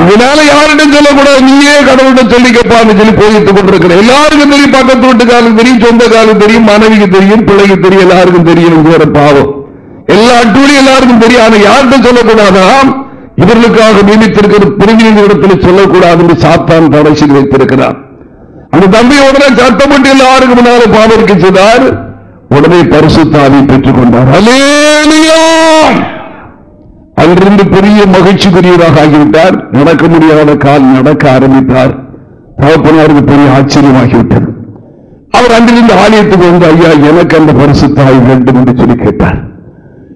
அதனால யாரிடம் சொல்லக்கூடாது? நீயே கடவுளிடம் சொல்லிக்கப்பான்னு சொல்லி போயிட்டுக் கொண்டிருக்கிற. எல்லாருக்கும் தெரியும் பக்கத்து வீட்டுக்காருக்கு தெரியும் சொந்தக்காருக்கு தெரியும் மனைவிக்கு தெரியும் பிள்ளைக்கு தெரியும் எல்லாருக்கும் தெரியும். வேற பாவம். எல்லா அட்டூழியும் எல்லாருக்கும் தெரியும். ஆனா யார்கிட்ட சொல்லக்கூடாதாம் இவர்களுக்காக நியமித்திருக்கிற பிரிவின் இடத்தில் சொல்லக்கூடாது என்று சாத்தான் தடை செய்து வைத்திருக்கிறார் அந்த தம்பி உடனே சட்டப்பட்டு எல்லாருக்கும் முன்னால பாவம் செய்தார். உடனே பரிசுத்தாவி பெற்றுக் கொண்டார் அலேலியா அதிலிருந்து பெரிய மகிழ்ச்சிக்குரியவராக ஆகிவிட்டார். நடக்க முடியாத கால் நடக்க ஆரம்பித்தார். தகப்பனாருக்கு பெரிய ஆச்சரியமாகிவிட்டது. அவர் அன்றிலிருந்து ஆலயத்துக்கு வந்து ஐயா எனக்கு அந்த பரிசுத்தாய் வேண்டும் என்று சொல்லி கேட்டார்.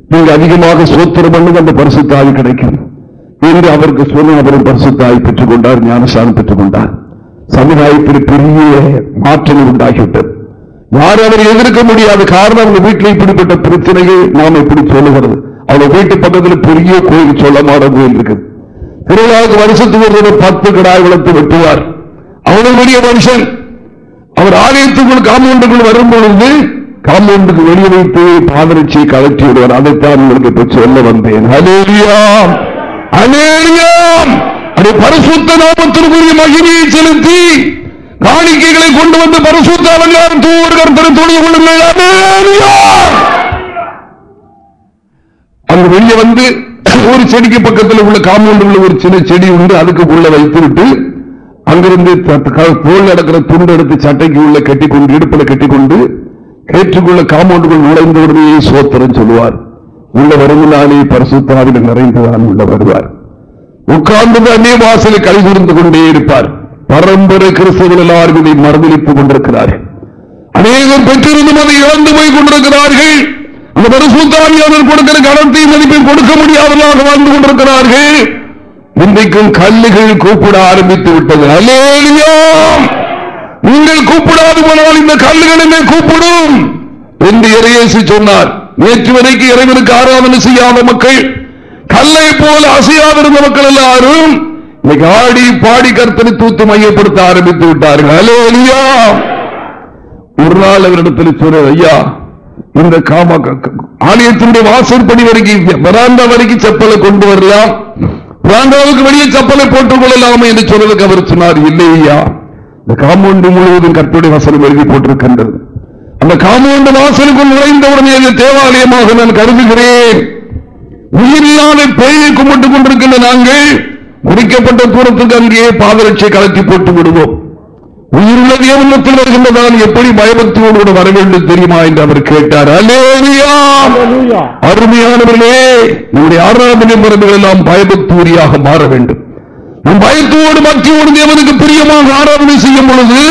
நீங்க அதிகமாக சோத்திரம் பண்ணது அந்த பரிசுத்தாய் கிடைக்கும். என்று அவருக்கு சொன்ன அவரும் பரிசுத்தாய் பெற்றுக் கொண்டார் ஞானசானம் பெற்றுக் கொண்டார் சமுதாயத்தில் பெரிய மாற்றங்கள் உண்டாகிவிட்டது. யாரும் அவரை எதிர்க்க முடியாத காரணம் அவங்க வீட்டில் இப்படிப்பட்ட பிரச்சனையை நாம் எப்படி சொல்லுகிறது. அவங்க வீட்டு பக்கத்தில் பெரிய கோயில் சொல்லமான கோயில் இருக்குது. திருவிழாவுக்கு வருஷத்துக்கு ஒரு பத்து கடாய் வளர்த்து வெட்டுவார். அவ்வளவு பெரிய மனுஷன். அவர் ஆலயத்துக்குள் காம்பவுண்டுக்குள் வரும் பொழுது காம்பவுண்டுக்கு வெளியே வைத்து பாதரட்சியை கலட்டி விடுவார். அதைத்தான் உங்களுக்கு இப்ப சொல்ல வந்தேன். அலேலியாம் அலேலியாம் அது பரிசுத்த நாமத்திற்குரிய மகிமையை செலுத்தி காணிக்கைகளை கொண்டு வந்து பரிசுத்த அலங்காரம் தூர் கருத்தரை தொழுது கொள்ளுங்கள் அலேலியாம் அவங்க வெளியே வந்து ஒரு செடிக்கு பக்கத்தில் உள்ள காம்பவுண்ட் உள்ள ஒரு சின்ன செடி உண்டு அதுக்கு உள்ள வைத்து விட்டு அங்கிருந்து தோல் நடக்கிற துண்டு எடுத்து சட்டைக்கு உள்ள கட்டி கொண்டு இடுப்பில் கட்டி கொண்டு கேட்டுக்குள்ள காம்பவுண்டுக்குள் நுழைந்த உடனே சோத்திரம் சொல்லுவார். உள்ள வருமுனாலே பரிசுத்தாவில் நிறைந்துதான் உள்ள வருவார். உட்கார்ந்து அந்நிய வாசலை கை கூர்ந்து கொண்டே இருப்பார். பரம்பரை கிறிஸ்தவர்கள் எல்லாரும் இதை மறுதளித்துக் கொண்டிருக்கிறார்கள். அநேகம் பெற்றிருந்தும் அதை இழந்து போய் கொண்டிருக்கிறார்கள். அந்த பரிசுத்தாவியாளர் கொடுக்கிற கடத்தை மதிப்பை கொடுக்க முடியாதவர்களாக வாழ்ந்து கொண்டிருக்கிறார்கள். இன்றைக்கும் கல்லுகள் கூப்பிட ஆரம்பித்து விட்டது. அலேலியா நீங்கள் கூப்பிடாது போனால் இந்த கல்லுகளுமே கூப்பிடும். என்று இறையேசி சொன்னார். நேற்று வரைக்கும் இறைவனுக்கு ஆராதனை செய்யாத மக்கள் கல்லை போல அசையாதிருந்த மக்கள் எல்லாரும் இன்னைக்கு ஆடி பாடி கருத்தனை தூத்து மையப்படுத்த ஆரம்பித்து விட்டார்கள். அலேலியா ஒரு நாள் அவரிடத்தில் சொல்ற ஐயா இந்த காமா ஆலயத்தினுடைய வாசற்படி வரைக்கும் வராண்டா வரைக்கும் செப்பலை கொண்டு வரலாம். வராண்டாவுக்கு வெளியே செப்பலை போட்டுக் கொள்ளலாமா என்று சொல்வதற்கு அவர் சொன்னார் இல்லையா இந்த காம்பவுண்டு முழுவதும் கற்புடைய வசனம் எழுதி போட்டிருக்கின்றது. அந்த காம்பவுண்டு வாசலுக்குள் நுழைந்தவுடனே அது தேவாலயமாக நான் கருதுகிறேன். உயிரில்லாத பேயை கும்பிட்டுக் கொண்டிருக்கின்ற நாங்கள் முடிக்கப்பட்ட தூரத்துக்கு அங்கேயே பாதரட்சியை கலத்தி போட்டு விடுவோம். உயிருள்ள தேவனத்தில் வருகின்றதால் எப்படி பயபக்தியோடு கூட வர வேண்டும் தெரியுமா என்று அவர் கேட்டார். அருமையானவர்களே நம்முடைய ஆராதனை முறைகள் எல்லாம் பயபக்தூரியாக மாற வேண்டும். நம் பயத்தோடு பக்தியோடு தேவனுக்கு பிரியமாக ஆராதனை செய்யும் பொழுது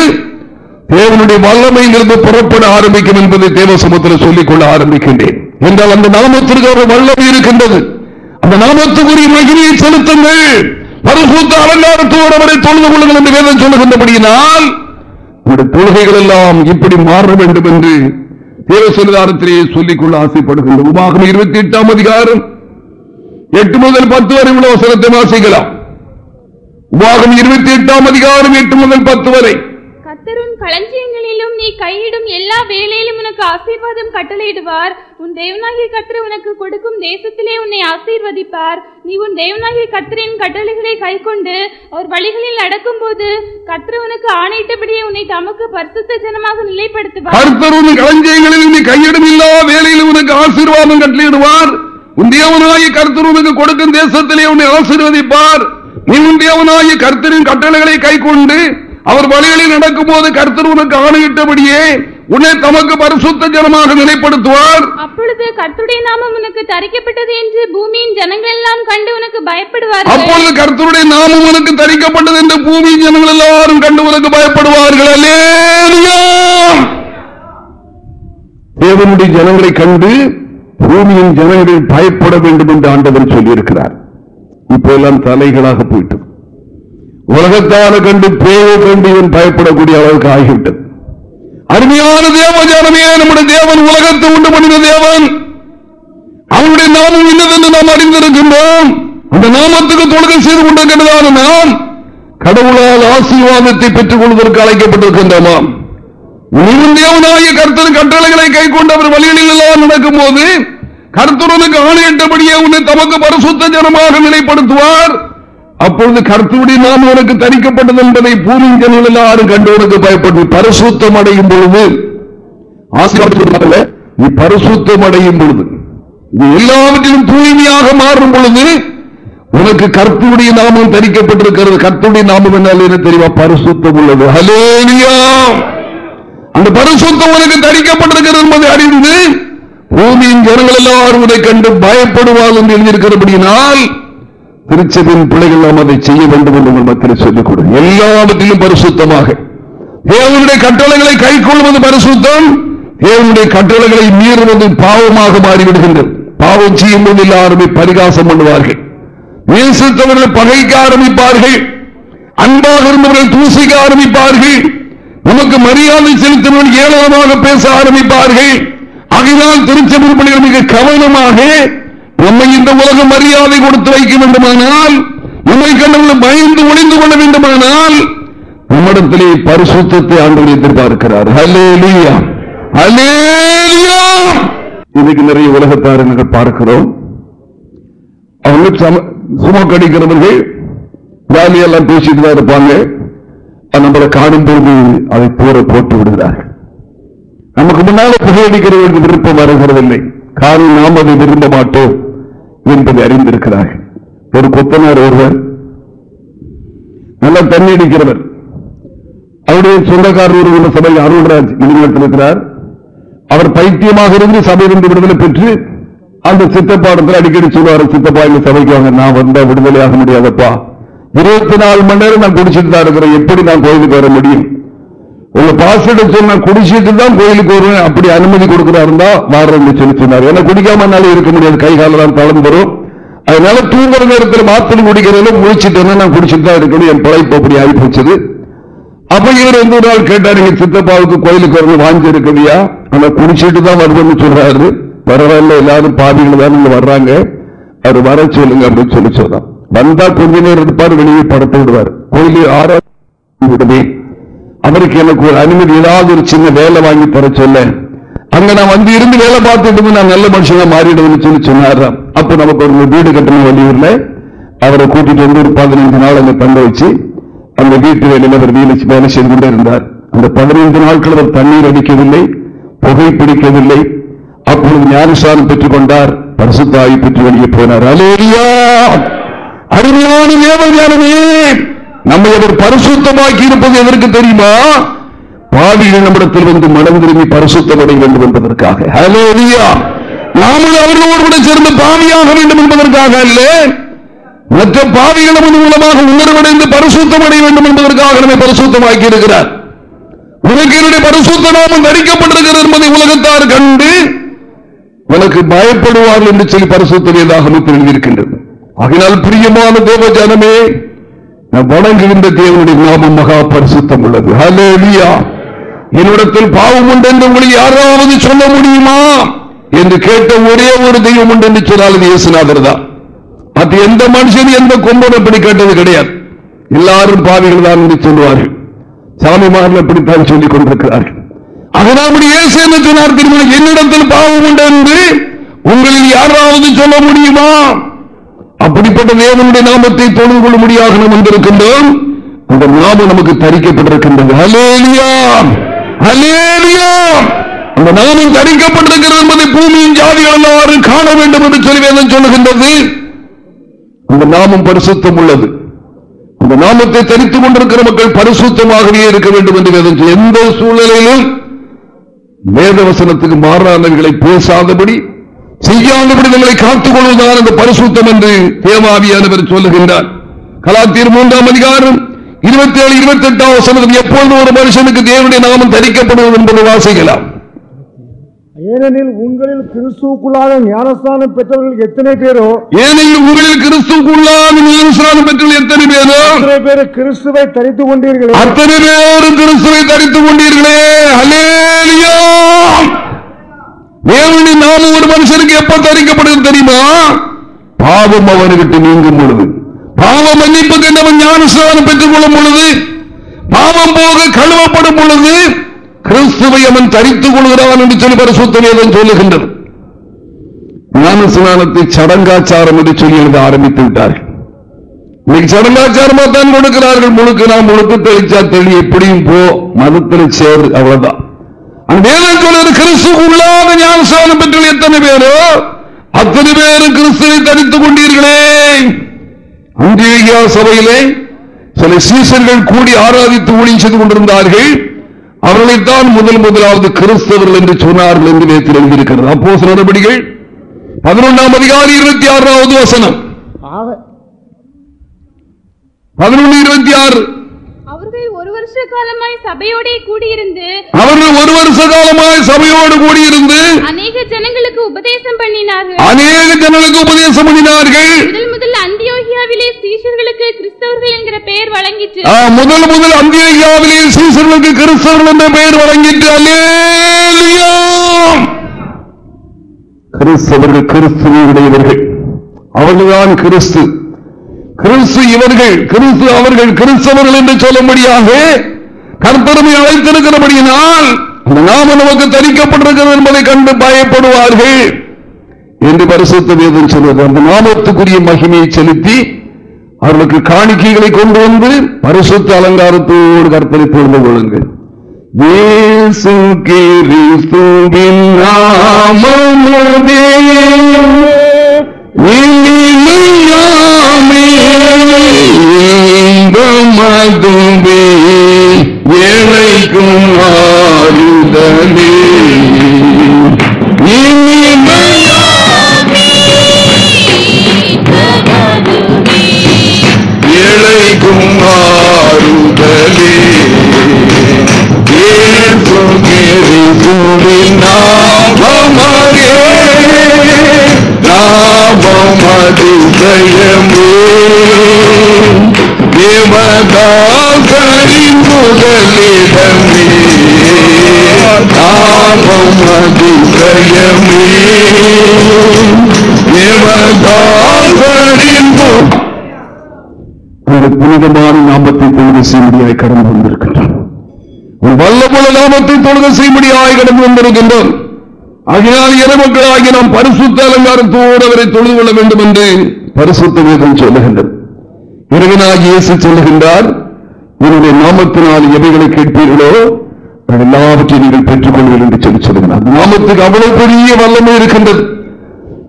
தேவனுடைய வல்லமையிலிருந்து புறப்பட ஆரம்பிக்கும் என்பதை தேவ சமூகத்தில் சொல்லிக் கொள்ள ஆரம்பிக்கின்றேன். என்றால் அந்த நாமத்திற்கு ஒரு வல்லமை இருக்கின்றது. அந்த நாமத்துக்குரிய மகிமையை செலுத்துங்கள். பரிசுத்த அலங்காரத்தோடு அவரை தொழுது கொள்ளுங்கள் என்று வேதம் சொல்லுகின்றபடியினால் உங்களுடைய தொழுகைகள் எல்லாம் இப்படி மாற வேண்டும் என்று தேவசனிதாரத்திலேயே சொல்லிக்கொள்ள ஆசைப்படுகின்ற உமாகம் இருபத்தி எட்டாம் அதிகாரம் எட்டு முதல் பத்து வரை உள்ள வசனத்தை வாசிக்கலாம். உபாகம் இருபத்தி எட்டாம் அதிகாரம் எட்டு முதல் பத்து வரை. கத்தரும் களஞ்சியங்களிலும் நீ கையிடும் எல்லா வேலையிலும் உனக்கு ஆசீர்வாதம் கட்டளையிடுவார். உன் தேவனாகிய கர்த்தர் உனக்கு கொடுக்கும் தேசத்திலே உன்னை ஆசீர்வதிப்பார். நீ உன் தேவனாகிய கர்த்தரின் கட்டளைகளை கைக்கொண்டு அவர் வழிகளில் நடக்கும்போது கர்த்தர் உனக்கு ஆணையிட்டபடியே உன்னை தமக்கு பரிசுத்த ஜனமாக நிலைப்படுத்துவார். கர்த்தர் உன் களஞ்சியங்களில் நீ கையிடும் எல்லா வேலையிலும் உனக்கு ஆசீர்வாதம் கட்டளையிடுவார். உன் தேவனாய கர்த்தர் உனக்கு கொடுக்கும் தேசத்திலே உன்னை ஆசீர்வதிப்பார். நீ உன் தேவனாய கர்த்தரின் கட்டளைகளை கைக்கொண்டு அவர் வழிகளில் நடக்கும் போது கர்த்தர் உனக்கு ஆணையிட்டபடியே உன்னை தமக்கு பரிசுத்த ஜனமாக நிலைப்படுத்துவார். அப்பொழுது கர்த்தருடைய நாமம் உனக்கு தரிக்கப்பட்டது என்று பூமியின் ஜனங்கள் எல்லாம் கண்டு உனக்கு பயப்படுவார்கள். அப்பொழுது கர்த்தருடைய நாமம் உனக்கு தரிக்கப்பட்டது என்று பூமி ஜனங்கள் எல்லாரும் கண்டு உனக்கு பயப்படுவார்கள். அல்லேலூயா! தேவனுடைய ஜனங்களை கண்டு பூமியின் ஜனங்கள் பயப்பட வேண்டும் என்று ஆண்டவர் சொல்லியிருக்கிறார். இப்ப எல்லாம் தலைகளாக போயிட்டு உலகத்தான கண்டு பேயை கண்டு இவன் பயப்படக்கூடிய அளவுக்கு ஆகிவிட்டது. அருமையான தேவஜானமே நம்முடைய தேவன் உலகத்தை உண்டு பண்ணின தேவன். அவனுடைய நாமம் இன்னதென்று நாம் அறிந்திருக்கின்றோம். அந்த நாமத்துக்கு தொழுகை செய்து கொண்டிருக்கின்றதான நாம் கடவுளால் ஆசீர்வாதத்தை பெற்றுக் கொள்வதற்கு அழைக்கப்பட்டிருக்கின்றோமாம் நீயும் தேவனாகிய கர்த்தர் கட்டளைகளை கை கொண்டு அவர் வழிகளில் எல்லாம் நடக்கும் போது கர்த்தரனுக்கு ஆணையிட்டபடியே உன்னை தமக்கு பரிசுத்த ஜனமாக நிலைப்படுத்துவார். அப்பொழுது கர்த்தருடைய நாம் உனக்கு தரிக்கப்பட்டது என்பதை பூமியின் ஜனங்கள் எல்லாரும் கண்டு உனக்கு பயப்பட்டு பரிசுத்தம் அடையும் பொழுது ஆசீர்வாதம் நீ பரிசுத்தம் அடையும் பொழுது இது எல்லாவற்றிலும் தூய்மையாக மாறும் பொழுது உனக்கு கர்த்தருடைய நாமம் தரிக்கப்பட்டிருக்கிறது. கர்த்தருடைய நாமம் என்னால் என்ன தெரியுமா? பரிசுத்தம் உள்ளது. ஹலேலியா அந்த பரிசுத்தம் உனக்கு தரிக்கப்பட்டிருக்கிறது என்பதை அறிந்து பூமியின் ஜனங்கள் எல்லாரும் கண்டு பயப்படுவார் என்று எழுதியிருக்கிறபடியினால் திருச்சபின் பிள்ளைகள் நாம் அதை செய்ய வேண்டும் என்று உங்கள் மத்தியில் சொல்லிக் கொடு எல்லாவற்றிலும் பரிசுத்தமாக. தேவனுடைய கட்டளைகளை கை கொள்வது பரிசுத்தம். தேவனுடைய கட்டளைகளை மீறுவது பாவமாக மாறிவிடுகின்றது. பாவம் செய்யும் போது எல்லாருமே பரிகாசம் பண்ணுவார்கள். நேசித்தவர்கள் பகைக்க ஆரம்பிப்பார்கள். அன்பாக இருந்தவர்கள் தூசிக்க ஆரம்பிப்பார்கள். நமக்கு மரியாதை செலுத்தினவர்கள் ஏளனமாக பேச ஆரம்பிப்பார்கள். ஆகையால் திருச்செந்தூர் பணிகள் மிக கவனமாக நம்மை இந்த உலகம் மரியாதை கொடுத்து வைக்க வேண்டுமானால் நம்மை கண்டவர்கள் பயந்து ஒளிந்து கொள்ள வேண்டுமானால் நம்மிடத்திலே பரிசுத்தத்தை ஆண்டவர் எதிர்பார்க்கிறார். ஹலேலியா ஹலேலியா இன்னைக்கு நிறைய உலகத்தாரை நாங்கள் பார்க்கிறோம். அவங்க சம- சுமக்கு அடிக்கிறவர்கள் ஜாலியெல்லாம் பேசிட்டு தான் இருப்பாங்க. நம்மளை நம்மளை காணும்போது அதை தூர போட்டு விடுகிறார்கள். நமக்கு முன்னால புகையடிக்கிறவர்களுக்கு விருப்பம் வருகிறதில்லை. காரணம் நாம் அதை விரும்ப மாட்டோம். என்பதை அறிந்திருக்கிறார்கள். ஒரு கொத்தனார் ஒருவர் நல்லா தண்ணி அடிக்கிறவர். அவருடைய சொந்தக்காரர் ஒரு உள்ள சபை அருள்ராஜ் இளைஞத்தில் இருக்கிறார். அவர் பைத்தியமாக இருந்து சபையிலிருந்து விடுதலை பெற்று அந்த சித்தப்பாடத்தில் அடிக்கடி சொல்லுவார் சித்தப்பா இந்த சபைக்கு வாங்க நான் வந்தா விடுதலை ஆக முடியாதப்பா. இருபத்தி நாலு மணி நேரம் நான் குடிச்சிட்டு தான் இருக்கிறேன். எப்படி நான் கோயிலுக்கு வர முடியும்? உங்க பாஸ்வேர்டு சொன்ன குடிச்சிட்டு தான் கோயிலுக்கு வருவேன். அப்படி அனுமதி கொடுக்கிறாருந்தா வாரன்னு சொல்லி சொன்னார். ஏன்னா குடிக்காம என்னால இருக்க முடியாது. கை காலெல்லாம் தளர்ந்துரும் அதனால தூங்குற நேரத்தில் மாத்திரம் குடிக்கிறதுல முடிச்சிட்டேன்னா நான் குடிச்சிட்டு தான் இருக்கணும். என் பிழைப்பு அப்படி ஆகி போச்சது. அப்ப இவர் வந்து ஒரு நாள் கேட்டார் எங்க சித்தப்பாவுக்கு கோயிலுக்கு வரணும் வாங்கி இருக்கலையா ஆனா குடிச்சிட்டு தான் வருதுன்னு சொல்றாரு. பரவாயில்ல எல்லாரும் பாதிகள் தான் இங்க வர்றாங்க. அவர் வர சொல்லுங்க அப்படின்னு சொல்லி சொல்றான் வந்தா கொஞ்ச நேரம் இருப்பார் வெளியே படத்தை விடுவார். கோயிலு ஆறாவது விடுவேன். அவருக்கு எனக்கு ஒரு அனுமதி ஏதாவது ஒரு சின்ன வேலை வாங்கி தர சொல்ல. அங்க நான் வந்து இருந்து வேலை பார்த்துட்டு நான் நல்ல மனுஷனா மாறிடுவேன்னு சொல்லி சொன்னாராம் அப்ப நமக்கு ஒரு வீடு கட்டணும் வெளியூர்ல அவரை கூட்டிட்டு வந்து ஒரு பதினைந்து நாள் அங்க தங்க வச்சு அந்த வீட்டு வேலையில் அவர் வேலை வேலை செய்து கொண்டே இருந்தார். அந்த பதினைந்து நாட்கள் அவர் தண்ணீர் அடிக்கவில்லை புகை பிடிக்கவில்லை. அப்பொழுது ஞானசாரம் பெற்றுக் கொண்டார். பரிசுத்தாய் பெற்று வெளியே போனார். அலேரியா அருமையான தேவஞானமே நம்மை அவர் பரிசுத்தமாக்கி இருப்பது எதற்கு தெரியுமா? பாவிகள் நம்மிடத்தில் வந்து மனம் திரும்பி பரிசுத்தமடைய வேண்டும் என்பதற்காக. நாமும் அவர்களோடு கூட சேர்ந்து பாவியாக வேண்டும் என்பதற்காக அல்ல. மற்ற பாவிகள் நமது மூலமாக உணர்வடைந்து பரிசுத்தம் அடைய வேண்டும் என்பதற்காக நம்மை பரிசுத்தமாக்கி இருக்கிறார். உனக்கு என்னுடைய பரிசுத்த நாமம் தரிக்கப்பட்டிருக்கிறது என்பதை உலகத்தார் கண்டு உனக்கு பயப்படுவார்கள் என்று சொல்லி பரிசுத்த வேதாகமத்தில் எழுதியிருக்கின்றது. ஆகினால் பிரியமான தேவ ஜனமே நான் வணங்குகின்ற தேவனுடைய நாமம் மகா பரிசுத்தம் உள்ளது. ஹalleluya என்னிடத்தில் பாவம் உண்டு என்று உங்களுக்கு யாராவது சொல்ல முடியுமா? என்று கேட்ட ஒரே ஒரு தெய்வம் உண்டு என்று சொன்னால் அது இயேசுநாதர் தான். மற்ற எந்த மனுஷன் எந்த கொம்பன் அப்படி கேட்டது கிடையாது. எல்லாரும் பாவிகள் தான் என்று சொல்லுவார்கள். சாமிமார்கள் அப்படித்தான் சொல்லிக் கொண்டிருக்கிறார்கள். அதனால் அப்படி இயேசு என்ன சொன்னார் திருமணம் என்னிடத்தில் பாவம் உண்டு என்று உங்களில் யாராவது சொல்ல முடியுமா? அப்படிப்பட்ட தேவனுடைய நாமத்தை தொழுது கொள்ளும்படியாக நாம் வந்திருக்கின்றோம். அந்த நாமம் நமக்கு தரிக்கப்பட்டிருக்கின்றது. அந்த நாமம் தரிக்கப்பட்டிருக்கிறது என்பதை பூமியின் ஜாதிகள் எல்லாரும் காண வேண்டும் என்று சொல்லி வேதம் சொல்லுகின்றது. அந்த நாமம் பரிசுத்தம் உள்ளது. அந்த நாமத்தை தரித்துக் கொண்டிருக்கிற மக்கள் பரிசுத்தமாகவே இருக்க வேண்டும் என்று வேதம் எந்த சூழ்நிலையிலும் வேதவசனத்துக்கு மாறானவர்களை பேசாதபடி செய்யாதபடி நம்மளை காத்துக் கொள்வதுதான் அந்த பரிசுத்தம் என்று தேவாவியானவர் சொல்லுகின்றார். கலாத்தீர் மூன்றாம் அதிகாரம் இருபத்தி ஏழு இருபத்தி எட்டாம் வசனத்தில் எப்பொழுது ஒரு மனுஷனுக்கு தேவனுடைய நாமம் தரிக்கப்படுவது என்பதை வாசிக்கலாம். ஏனெனில் உங்களில் கிறிஸ்துவுக்குள்ளாக ஞானஸ்தானம் பெற்றவர்கள் எத்தனை பேரோ? ஏனெனில் உங்களில் கிறிஸ்துக்குள்ளாக ஞானஸ்நானம் பெற்ற எத்தனை பேரோ? எத்தனை பேர் கிறிஸ்துவை தரித்து கொண்டீர்களே? அத்தனை பேரும் கிறிஸ்துவை தரித்துக் கொண்டீர்களே. ஹல்லேலூயா தேவனி நாம ஒரு மனுஷனுக்கு எப்ப தரிக்கப்படுகிறது தெரியுமா? பாவம் அவனுக்கு விட்டு நீங்கும் பொழுது. பாவ மன்னிப்பு கண்டவன் ஞானஸ்தானம் பெற்றுக் கொள்ளும் பொழுது? பாவம் போக கழுவப்படும் பொழுது? கிறிஸ்துவை அவன் தரித்துக் கொள்கிறான் என்று சொல்லி பரிசுத்த வேதம் சொல்லுகின்றது. ஞானஸ்நானத்தை சடங்காச்சாரம் என்று சொல்லி எழுத ஆரம்பித்து விட்டார்கள். இன்னைக்கு சடங்காச்சாரமா தான் கொடுக்கிறார்கள். முழுக்க நான் முழுக்க தெளிச்சா தெளி எப்படியும் போ மதத்தில் சேர் அவ்வளவுதான். வேதம் சொல்றது கிறிஸ்துக்கு உள்ளாத ஞானஸ்நானம் பெற்ற எத்தனை பேரோ? அத்தனை பேரும் கிறிஸ்துவை தரித்துக் கொண்டீர்களே. அங்கேயா சபையிலே சில சீசர்கள் கூடி ஆராதித்து செய்து கொண்டிருந்தார்கள். அவர்களைத்தான் முதல் முதலாவது கிறிஸ்தவர்கள் என்று சொன்னார்கள் என்று நேற்று எழுதியிருக்கிறது. அப்போ சில நடவடிக்கைகள். பதினொன்றாம் அதிகாரி இருபத்தி ஆறாவது வசனம். பதினொன்று இருபத்தி ஆறு. வருஷ காலமாய் சபையோடே கூடியிருந்து அவர்கள் ஒரு வருஷ காலமாய் சபையோடு கூடியிருந்து அநேக ஜனங்களுக்கு உபதேசம் பண்ணினார்கள். அநேக ஜனங்களுக்கு உபதேசம் பண்ணினார்கள். முதல் முதல் அந்தியோகியாவிலே சீஷர்களுக்கு கிறிஸ்தவர்கள் என்கிற பெயர் வழங்கிற்று. ஆ, முதல் முதல் அந்தியாவிலே சீசர்களுக்கு கிறிஸ்தவர்கள் என்ற பெயர் வழங்கிட்டு அல்லேலூயா! கிறிஸ்தவர்கள் கிறிஸ்துவனுடையவர்கள் அவர்கள்தான் கிறிஸ்து. கிறிஸ்து இவர்கள் கிறிஸ்து அவர்கள் கிறிஸ்தவர்கள் என்று சொல்லும்படியாக கர்த்தருமை அழைத்திருக்கிறபடியினால் அந்த நாம நமக்கு தரிக்கப்பட்டிருக்கிறது என்பதை கண்டு பயப்படுவார்கள் என்று பரிசுத்த வேதம் சொல்வது அந்த நாமத்துக்குரிய மகிமையை செலுத்தி அவர்களுக்கு காணிக்கைகளை கொண்டு வந்து பரிசுத்த அலங்காரத்தோடு கற்பனை புரிந்து கொள்ளுங்கள். இயேசு கிறிஸ்துவின் நாமமுதே தேவதாசரின் முதலிடமே நாமம் அதிசயமே புனிதமான நாமத்தை தொழுது செய்யும்படியாய் கடந்து வந்திருக்கின்றோம். ஒரு வல்லமுள்ள நாமத்தை தொழுது செய்யும்படியாய் கடந்து வந்திருக்கின்றோம். ஆகையால் இறைமக்களாகி நாம் பரிசுத்த அலங்காரத்தோடு அவரை தொழுது கொள்ள வேண்டும் என்று பரிசுத்த வேதம் சொல்லுகின்றது. இறைவனாக இயேசு சொல்லுகின்றார் என்னுடைய நாமத்தினால் எவைகளை கேட்பீர்களோ எல்லாவற்றையும் நீங்கள் பெற்றுக் கொள்வீர்கள் என்று சொல்லி சொல்லுகிறார். நாமத்துக்கு அவ்வளவு பெரிய வல்லமை இருக்கின்றது.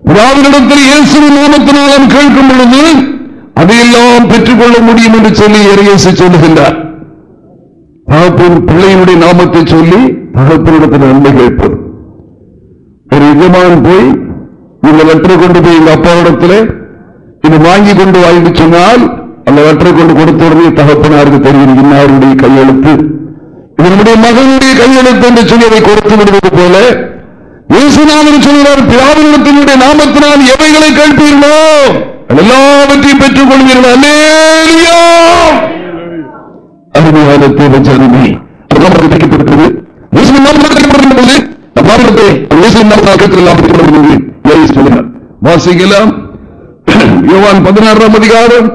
பிதாவினிடத்தில் இயேசுவின் நாமத்தினால் நாம் கேட்கும் பொழுது அதையெல்லாம் பெற்றுக்கொள்ள முடியும் என்று சொல்லி இறையேசு சொல்லுகின்றார். தகப்பன் பிள்ளையினுடைய நாமத்தை சொல்லி தகப்பனிடத்தில் நன்மை கேட்பது ஒரு எஜமான் போய் இந்த லெட்டரை கொண்டு போய் எங்க அப்பாவிடத்தில் இது வாங்கி கொண்டு வாங்கி சொன்னால் அந்த கொண்டு கொடுத்தவருடைய தகப்பனாருக்கு தெரியும் இன்னாருடைய கையெழுத்து. இது நம்முடைய மகனுடைய கையெழுத்து என்று சொல்லி அதை கொடுத்து விடுவது போல இயேசுநாதன் சொல்கிறார் பிதாவினத்தினுடைய நாமத்தினால் எவைகளை கேட்பீர்களோ எல்லாவற்றையும் பெற்றுக் கொள்வீர்கள் அருமையான தேவஜானமே நமக்கு வாசிக்கலாம். யோவான் பதினாறாம் அதிகாரம்.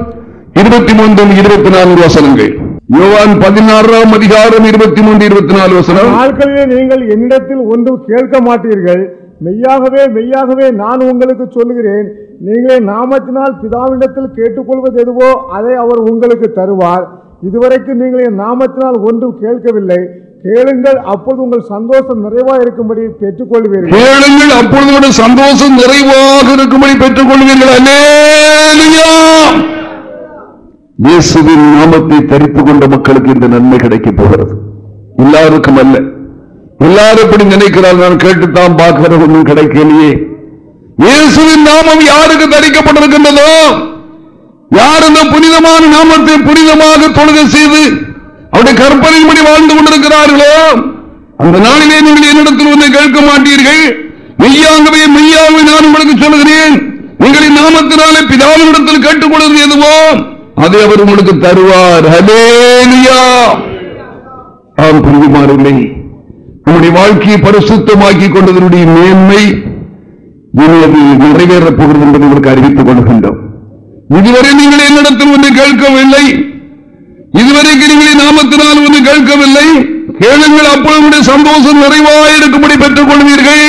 இருபத்தி மூன்று இருபத்தி நான்கு வசனங்கள். யோவான் பதினாறாம் அதிகாரம் இருபத்தி மூன்று இருபத்தி நாலு வசனம். நாட்களிலே நீங்கள் என்னிடத்தில் ஒன்றும் கேட்க மாட்டீர்கள். மெய்யாகவே மெய்யாகவே நான் உங்களுக்கு சொல்லுகிறேன். நீங்களே நாமத்தினால் பிதாவினிடத்தில் கேட்டுக்கொள்வது எதுவோ அதை அவர் உங்களுக்கு தருவார். இதுவரைக்கும் நீங்கள் என் நாமத்தினால் ஒன்றும் கேட்கவில்லை. கேளுங்கள் அப்பொழுது உங்கள் சந்தோஷம் நிறைவாக இருக்கும்படி பெற்றுக்கொள்வீர்கள். கேளுங்கள் அப்பொழுது சந்தோஷம் நிறைவாக இருக்கும்படி பெற்றுக் கொள்வீர்கள் இயேசுவின் நாமத்தை தரித்துக் கொண்ட மக்களுக்கு இந்த நன்மை கிடைக்க போகிறது. எல்லாருக்கும் அல்ல. எல்லாரும் எப்படி நினைக்கிறார் நான் கேட்டுத்தான் பார்க்கிறது ஒன்றும் கிடைக்கலையே. இயேசுவின் நாமம் யாருக்கு தரிக்கப்பட்டிருக்கின்றதோ? யார் இந்த புனிதமான நாமத்தை புனிதமாக தொழுகை செய்து அவருடைய கற்பனையின்படி வாழ்ந்து கொண்டிருக்கிறார்களோ? அந்த நாளிலே நீங்கள் என்னிடத்தில் ஒன்றை கேட்க மாட்டீர்கள். மெய்யாகவே மெய்யாகவே நான் உங்களுக்கு சொல்கிறேன் நீங்கள் நாமத்தினாலே பிதாவினிடத்தில் கேட்டுக் கொள்வது எதுவோ? அதை அவர் உங்களுக்கு தருவார். ஹலேலியா புரியுமாறில்லை நம்முடைய வாழ்க்கையை பரிசுத்தமாக்கிக் கொண்டதனுடைய மேன்மை இனியது நிறைவேறப் போகிறது என்பதை உங்களுக்கு அறிவித்துக் கொள்கின்றோம். இதுவரை நீங்கள் என்னிடத்தில் ஒன்று கேட்கவில்லை. இதுவரைக்கு நீங்கள் நாமத்தினால் ஒன்று கேட்கவில்லை. கேளுங்கள் அப்பொழுது சந்தோஷம் நிறைவாக இருக்கும்படி பெற்றுக் கொள்வீர்கள்.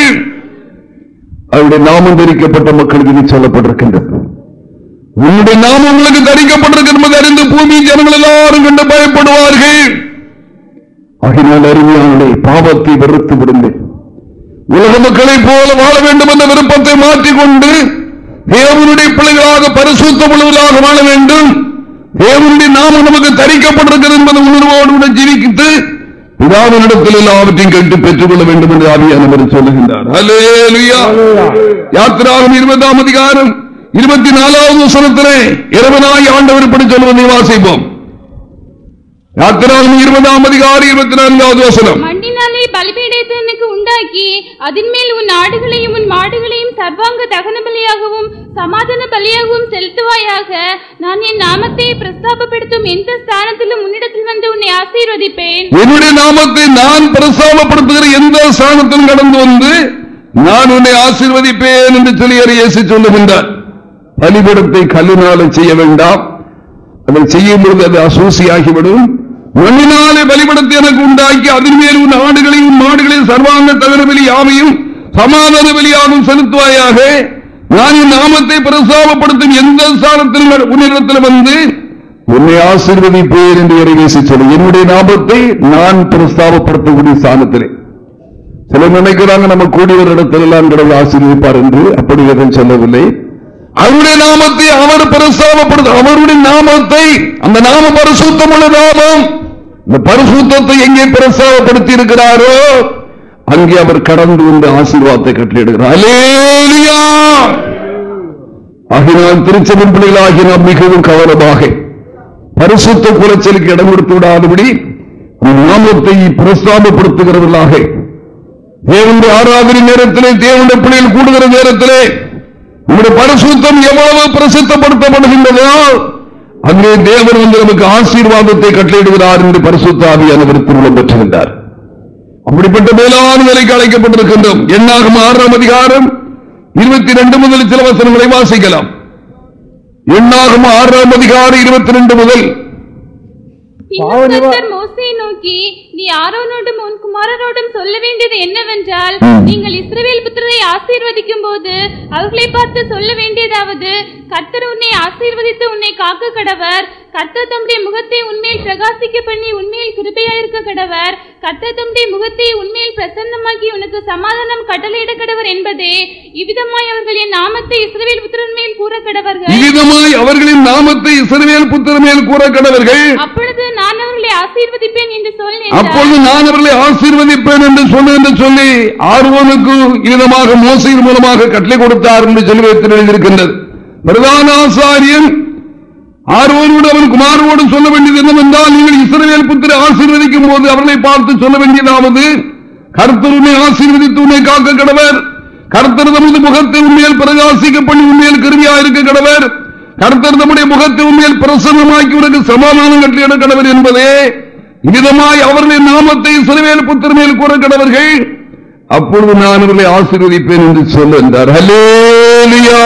அவருடைய நாமம் தெரிவிக்கப்பட்ட மக்களுக்கு இது சொல்லப்பட்டிருக்கின்றது. உன்னுடைய நாமம் உங்களுக்கு தரிக்கப்பட்டிருக்கிறது என்பதை அறிந்து பூமி ஜனங்கள் எல்லாரும் கண்டு பயப்படுவார்கள். ஆகினால் அருமையானே பாவத்தை வெறுத்து விடுங்கள். உலக மக்களைப் போல வாழ வேண்டும் என்ற விருப்பத்தை மாற்றிக்கொண்டு தேவனுடைய பிள்ளைகளாக பரிசுத்த உள்ளவர்களாக வாழ வேண்டும். தேவனுடைய நாமம் நமக்கு தரிக்கப்பட்டிருக்கிறது என்பதை உணர்வோடு கூட ஜீவித்து பிதாவினிடத்தில் எல்லாவற்றையும் கேட்டு பெற்றுக் கொள்ள வேண்டும் என்று ஆவியானவர் சொல்லுகின்றார். யாத்திராகம் இருபதாம் அதிகாரம். இருபத்தி நாலாவது வசனத்திலே இரவனாய் ஆண்டவர் இப்படி சொல்வதை வாசிப்போம். யாத்திராகம் இருபதாம் அதிகாரம் இருபத்தி நான்காவது வசனம். மண்ணினாலே பலிபீடத்தை எனக்கு உண்டாக்கி அதின் மேல் உன் ஆடுகளையும் உன் மாடுகளையும் சர்வாங்க தகன பலியாகவும் சமாதான பலியாகவும் செலுத்துவாயாக. நான் என் நாமத்தை பிரஸ்தாபப்படுத்தும் எந்த ஸ்தானத்திலும் உன்னிடத்தில் வந்து உன்னை ஆசீர்வதிப்பேன். என்னுடைய நாமத்தை நான் பிரசாபப்படுத்துகிற எந்த ஸ்தானத்திலும் கடந்து வந்து நான் உன்னை ஆசீர்வதிப்பேன் என்று சொல்லி இயேசு சொல்லுகின்றார். பலிபடத்தை கல்லினாலே செய்ய வேண்டாம். அதை செய்யும் பொழுது அது அசூசியாகிவிடும். மண்ணினாலே பலிபடத்தை எனக்கு உண்டாக்கி அதன் மேல் உன் ஆடுகளையும் மாடுகளையும் சர்வாங்க தகர பலி யாவையும் சமாதான பலியாகவும் செலுத்துவாயாக. நான் என் நாமத்தை பிரசாபப்படுத்தும் எந்த ஸ்தானத்திலும் உன்னிடத்தில் வந்து உன்னை ஆசீர்வதிப்பேன் என்று இறைவேசி சொல்லு. என்னுடைய நாமத்தை நான் பிரஸ்தாபப்படுத்தக்கூடிய ஸ்தானத்திலே. சிலர் நினைக்கிறாங்க நம்ம கூடியவர் இடத்துல எல்லாம் கடவுள் ஆசீர்வதிப்பார் என்று. அப்படி எதுவும் சொல்லவில்லை. அவருடைய நாமத்தை அவர் பிரஸ்தாபப்படுத்த அவருடைய நாமத்தை அந்த நாம பரிசுத்தம் உள்ள நாமம் இந்த பரிசுத்தத்தை எங்கே பிரஸ்தாபப்படுத்தி இருக்கிறாரோ அங்கே அவர் கடந்து வந்து ஆசீர்வாதத்தை கட்டளையிடுகிறார். ஆகினால் திருச்செவன் பிள்ளைகளாகி நாம் மிகவும் கவனமாக பரிசுத்த குலைச்சலுக்கு இடம் கொடுத்து விடாதபடி நாமத்தை பிரஸ்தாபப்படுத்துகிறவர்களாக தேவனுடைய ஆராதனை நேரத்திலே தேவனுடைய பிள்ளைகள் கூடுகிற நேரத்திலே உங்களுடைய பரிசுத்தம் எவ்வளவு பிரசித்தப்படுத்தப்படுகின்றதோ அங்கே தேவர் வந்து நமக்கு ஆசீர்வாதத்தை கட்டளையிடுகிறார் என்று பரிசுத்தாவி ஆவியானவர் திருமணம் பெற்றுகின்றார். அப்படிப்பட்ட மேலான நிலைக்கு அழைக்கப்பட்டிருக்கின்றோம். எண்ணாகும் ஆறாம் அதிகாரம் இருபத்தி ரெண்டு முதல் சில வசனங்களை வாசிக்கலாம். எண்ணாகும் ஆறாம் அதிகாரம் இருபத்தி ரெண்டு முதல் நோக்கி நீ ஆரோனோடும் உன் குமாரரோடும் சொல்ல வேண்டியது என்னவென்றால் நீங்கள் இஸ்ரவேல் புத்திரரை ஆசீர்வதிக்கும் போது அவர்களை பார்த்து சொல்ல வேண்டியதாவது கர்த்தர் உன்னை ஆசீர்வதித்து உன்னை காக்க கடவர் கர்த்தர் தம்முடைய முகத்தை உண்மையில் பிரகாசிக்க பண்ணி உண்மையில் கிருபையாயிருக்க கடவர் கர்த்தர் தம்முடைய முகத்தை உண்மையில் பிரசன்னமாக்கி உனக்கு சமாதானம் கட்டளையிட கடவர் என்பதே இவ்விதமாய் அவர்கள் என் நாமத்தை இஸ்ரவேல் புத்திரன் மேல் கூற கடவர்கள். இவ்விதமாய் அவர்களின் நாமத்தை இஸ்ரவேல் புத்திர மேல் கூற கடவர்கள். அப்பொழுது நான் அவர்களை ஆசீர்வதிப்பேன் என்று சொல் அப்பொழுது நான் அவர்களை ஆசீர்வதிப்பேன் என்று சொல்லு என்று சொல்லி ஆர்வனுக்கு இதமாக மோசையின் மூலமாக கட்டளை கொடுத்தார் என்று சொல்லி எழுதியிருக்கின்றது. பிரதான ஆசாரியன் ஆர்வனோடு அவன் குமாரோடு சொல்ல வேண்டியது என்னவென்றால் நீங்கள் இஸ்ரேல் புத்திர ஆசீர்வதிக்கும் போது அவர்களை பார்த்து சொல்ல வேண்டியதாவது கர்த்தர் ஆசீர்வதித்து உண்மை காக்க கடவர். கருத்தர் தமது முகத்தை உண்மையில் பிரகாசிக்க பண்ணி உண்மையில் கருவியா இருக்க கடவர். கருத்தர் தம்முடைய முகத்தை உண்மையில் பிரசன்னமாக்கி உனக்கு சமாதானம் கட்டிட கடவர் என்பதே விதமாய் அவர்களின் நாமத்தை சிறுவேல் புத்திர மேல் கூற கடவர்கள் அப்பொழுது நான் அவர்களை ஆசீர்வதிப்பேன் என்று சொல்ல என்றார். ஹல்லேலூயா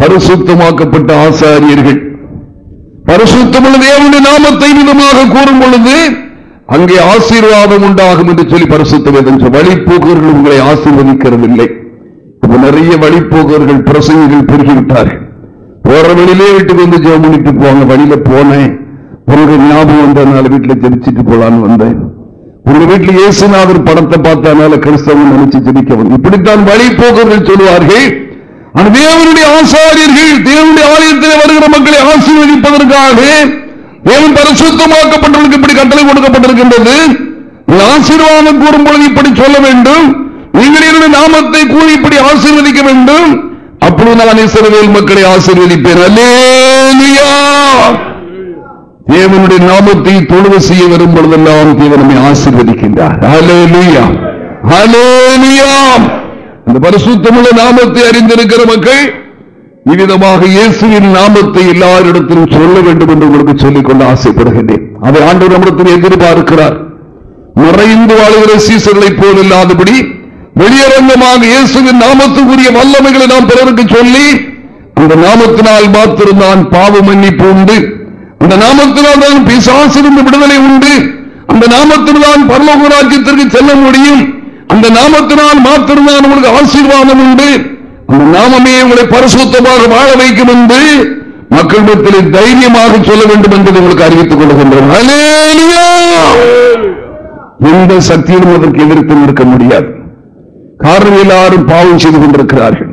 பரிசுத்தமாக்கப்பட்ட ஆசாரியர்கள். பரிசுத்தமுள்ள தேவனுடைய நாமத்தை விதமாக கூறும் பொழுது அங்கே ஆசீர்வாதம் உண்டாகும் என்று சொல்லி பரிசுத்த வழிபோக்கர்கள் சொல்ல உங்களை ஆசீர்வதிக்கிறதில்லை. இப்ப நிறைய வழிபோக்கர்கள் பிரசங்கிகள் பெருகிவிட்டார்கள். போற வழியிலே வீட்டுக்கு வந்து ஜெபம் பண்ணிட்டு போவாங்க வழியில போனேன். உங்களுக்கு ஞாபகம் வந்ததுனால வீட்டுல ஜெபிச்சுட்டு போலான்னு வந்தேன். உங்க வீட்டுல இயேசுநாதர் படத்தை பார்த்தனால கிறிஸ்தவன் நினைச்சு ஜெபிக்கவும் இப்படித்தான் வழிப்போக்கர்கள் சொல்லுவார்கள். அந்த தேவனுடைய ஆசாரியர்கள் தேவனுடைய ஆலயத்தில் வருகிற மக்களை ஆசீர்வதிப்பதற்காக தேவன் பரிசுத்தமாக்கப்பட்டவர்களுக்கு இப்படி கட்டளை கொடுக்கப்பட்டிருக்கின்றது. ஆசீர்வாதம் கூறும் பொழுது இப்படி சொல்ல வேண்டும். நீங்கள் என்னுடைய நாமத்தை கூறி இப்படி ஆசீர்வதிக்க வேண்டும். அப்பொழுது நான் இசைவேல் மக்களை ஆசீர்வதிப்பேன். அல்லேலூயா! தேவனுடைய நாமத்தை தொழுவு செய்ய வரும் பொழுதெல்லாம் தேவன் நம்மை ஆசீர்வதிக்கின்றார். அந்த பரிசுத்தமுள்ள நாமத்தை அறிந்திருக்கிற மக்கள் இவ்விதமாக இயேசுவின் நாமத்தை எல்லாரிடத்திலும் சொல்ல வேண்டும் என்று உங்களுக்கு சொல்லிக்கொள்ள ஆசைப்படுகின்றேன். அதை ஆண்டு நம்மிடத்தில் எதிர்பார்க்கிறார். மறைந்து வாழ்கிற சீசர்களைப் போல் இல்லாதபடி வெளியரங்கமாக இயேசுவின் நாமத்துக்குரிய வல்லமைகளை நாம் பிறருக்கு சொல்லி அந்த நாமத்தினால் மாத்திருந்தான் பாவ மன்னிப்பு உண்டு. அந்த நாமத்தினால் தான் பிசாசிலிருந்து விடுதலை உண்டு. அந்த நாமத்தில்தான் பரலோக ராஜ்யத்திற்கு செல்ல முடியும். அந்த நாமத்தினால் மாத்திருந்தான் உங்களுக்கு ஆசீர்வாதம் உண்டு. அந்த நாமமே உங்களை பரிசுத்தமாக வாழ வைக்கும் என்று மக்களிடத்தில் தைரியமாக சொல்ல வேண்டும் என்பதை உங்களுக்கு அறிவித்துக் கொள்கின்றோம். எந்த சக்தியிலும் அதற்கு எதிர்த்து நிற்க முடியாது. காரணம் எல்லாரும் பாவம் செய்து கொண்டிருக்கிறார்கள்.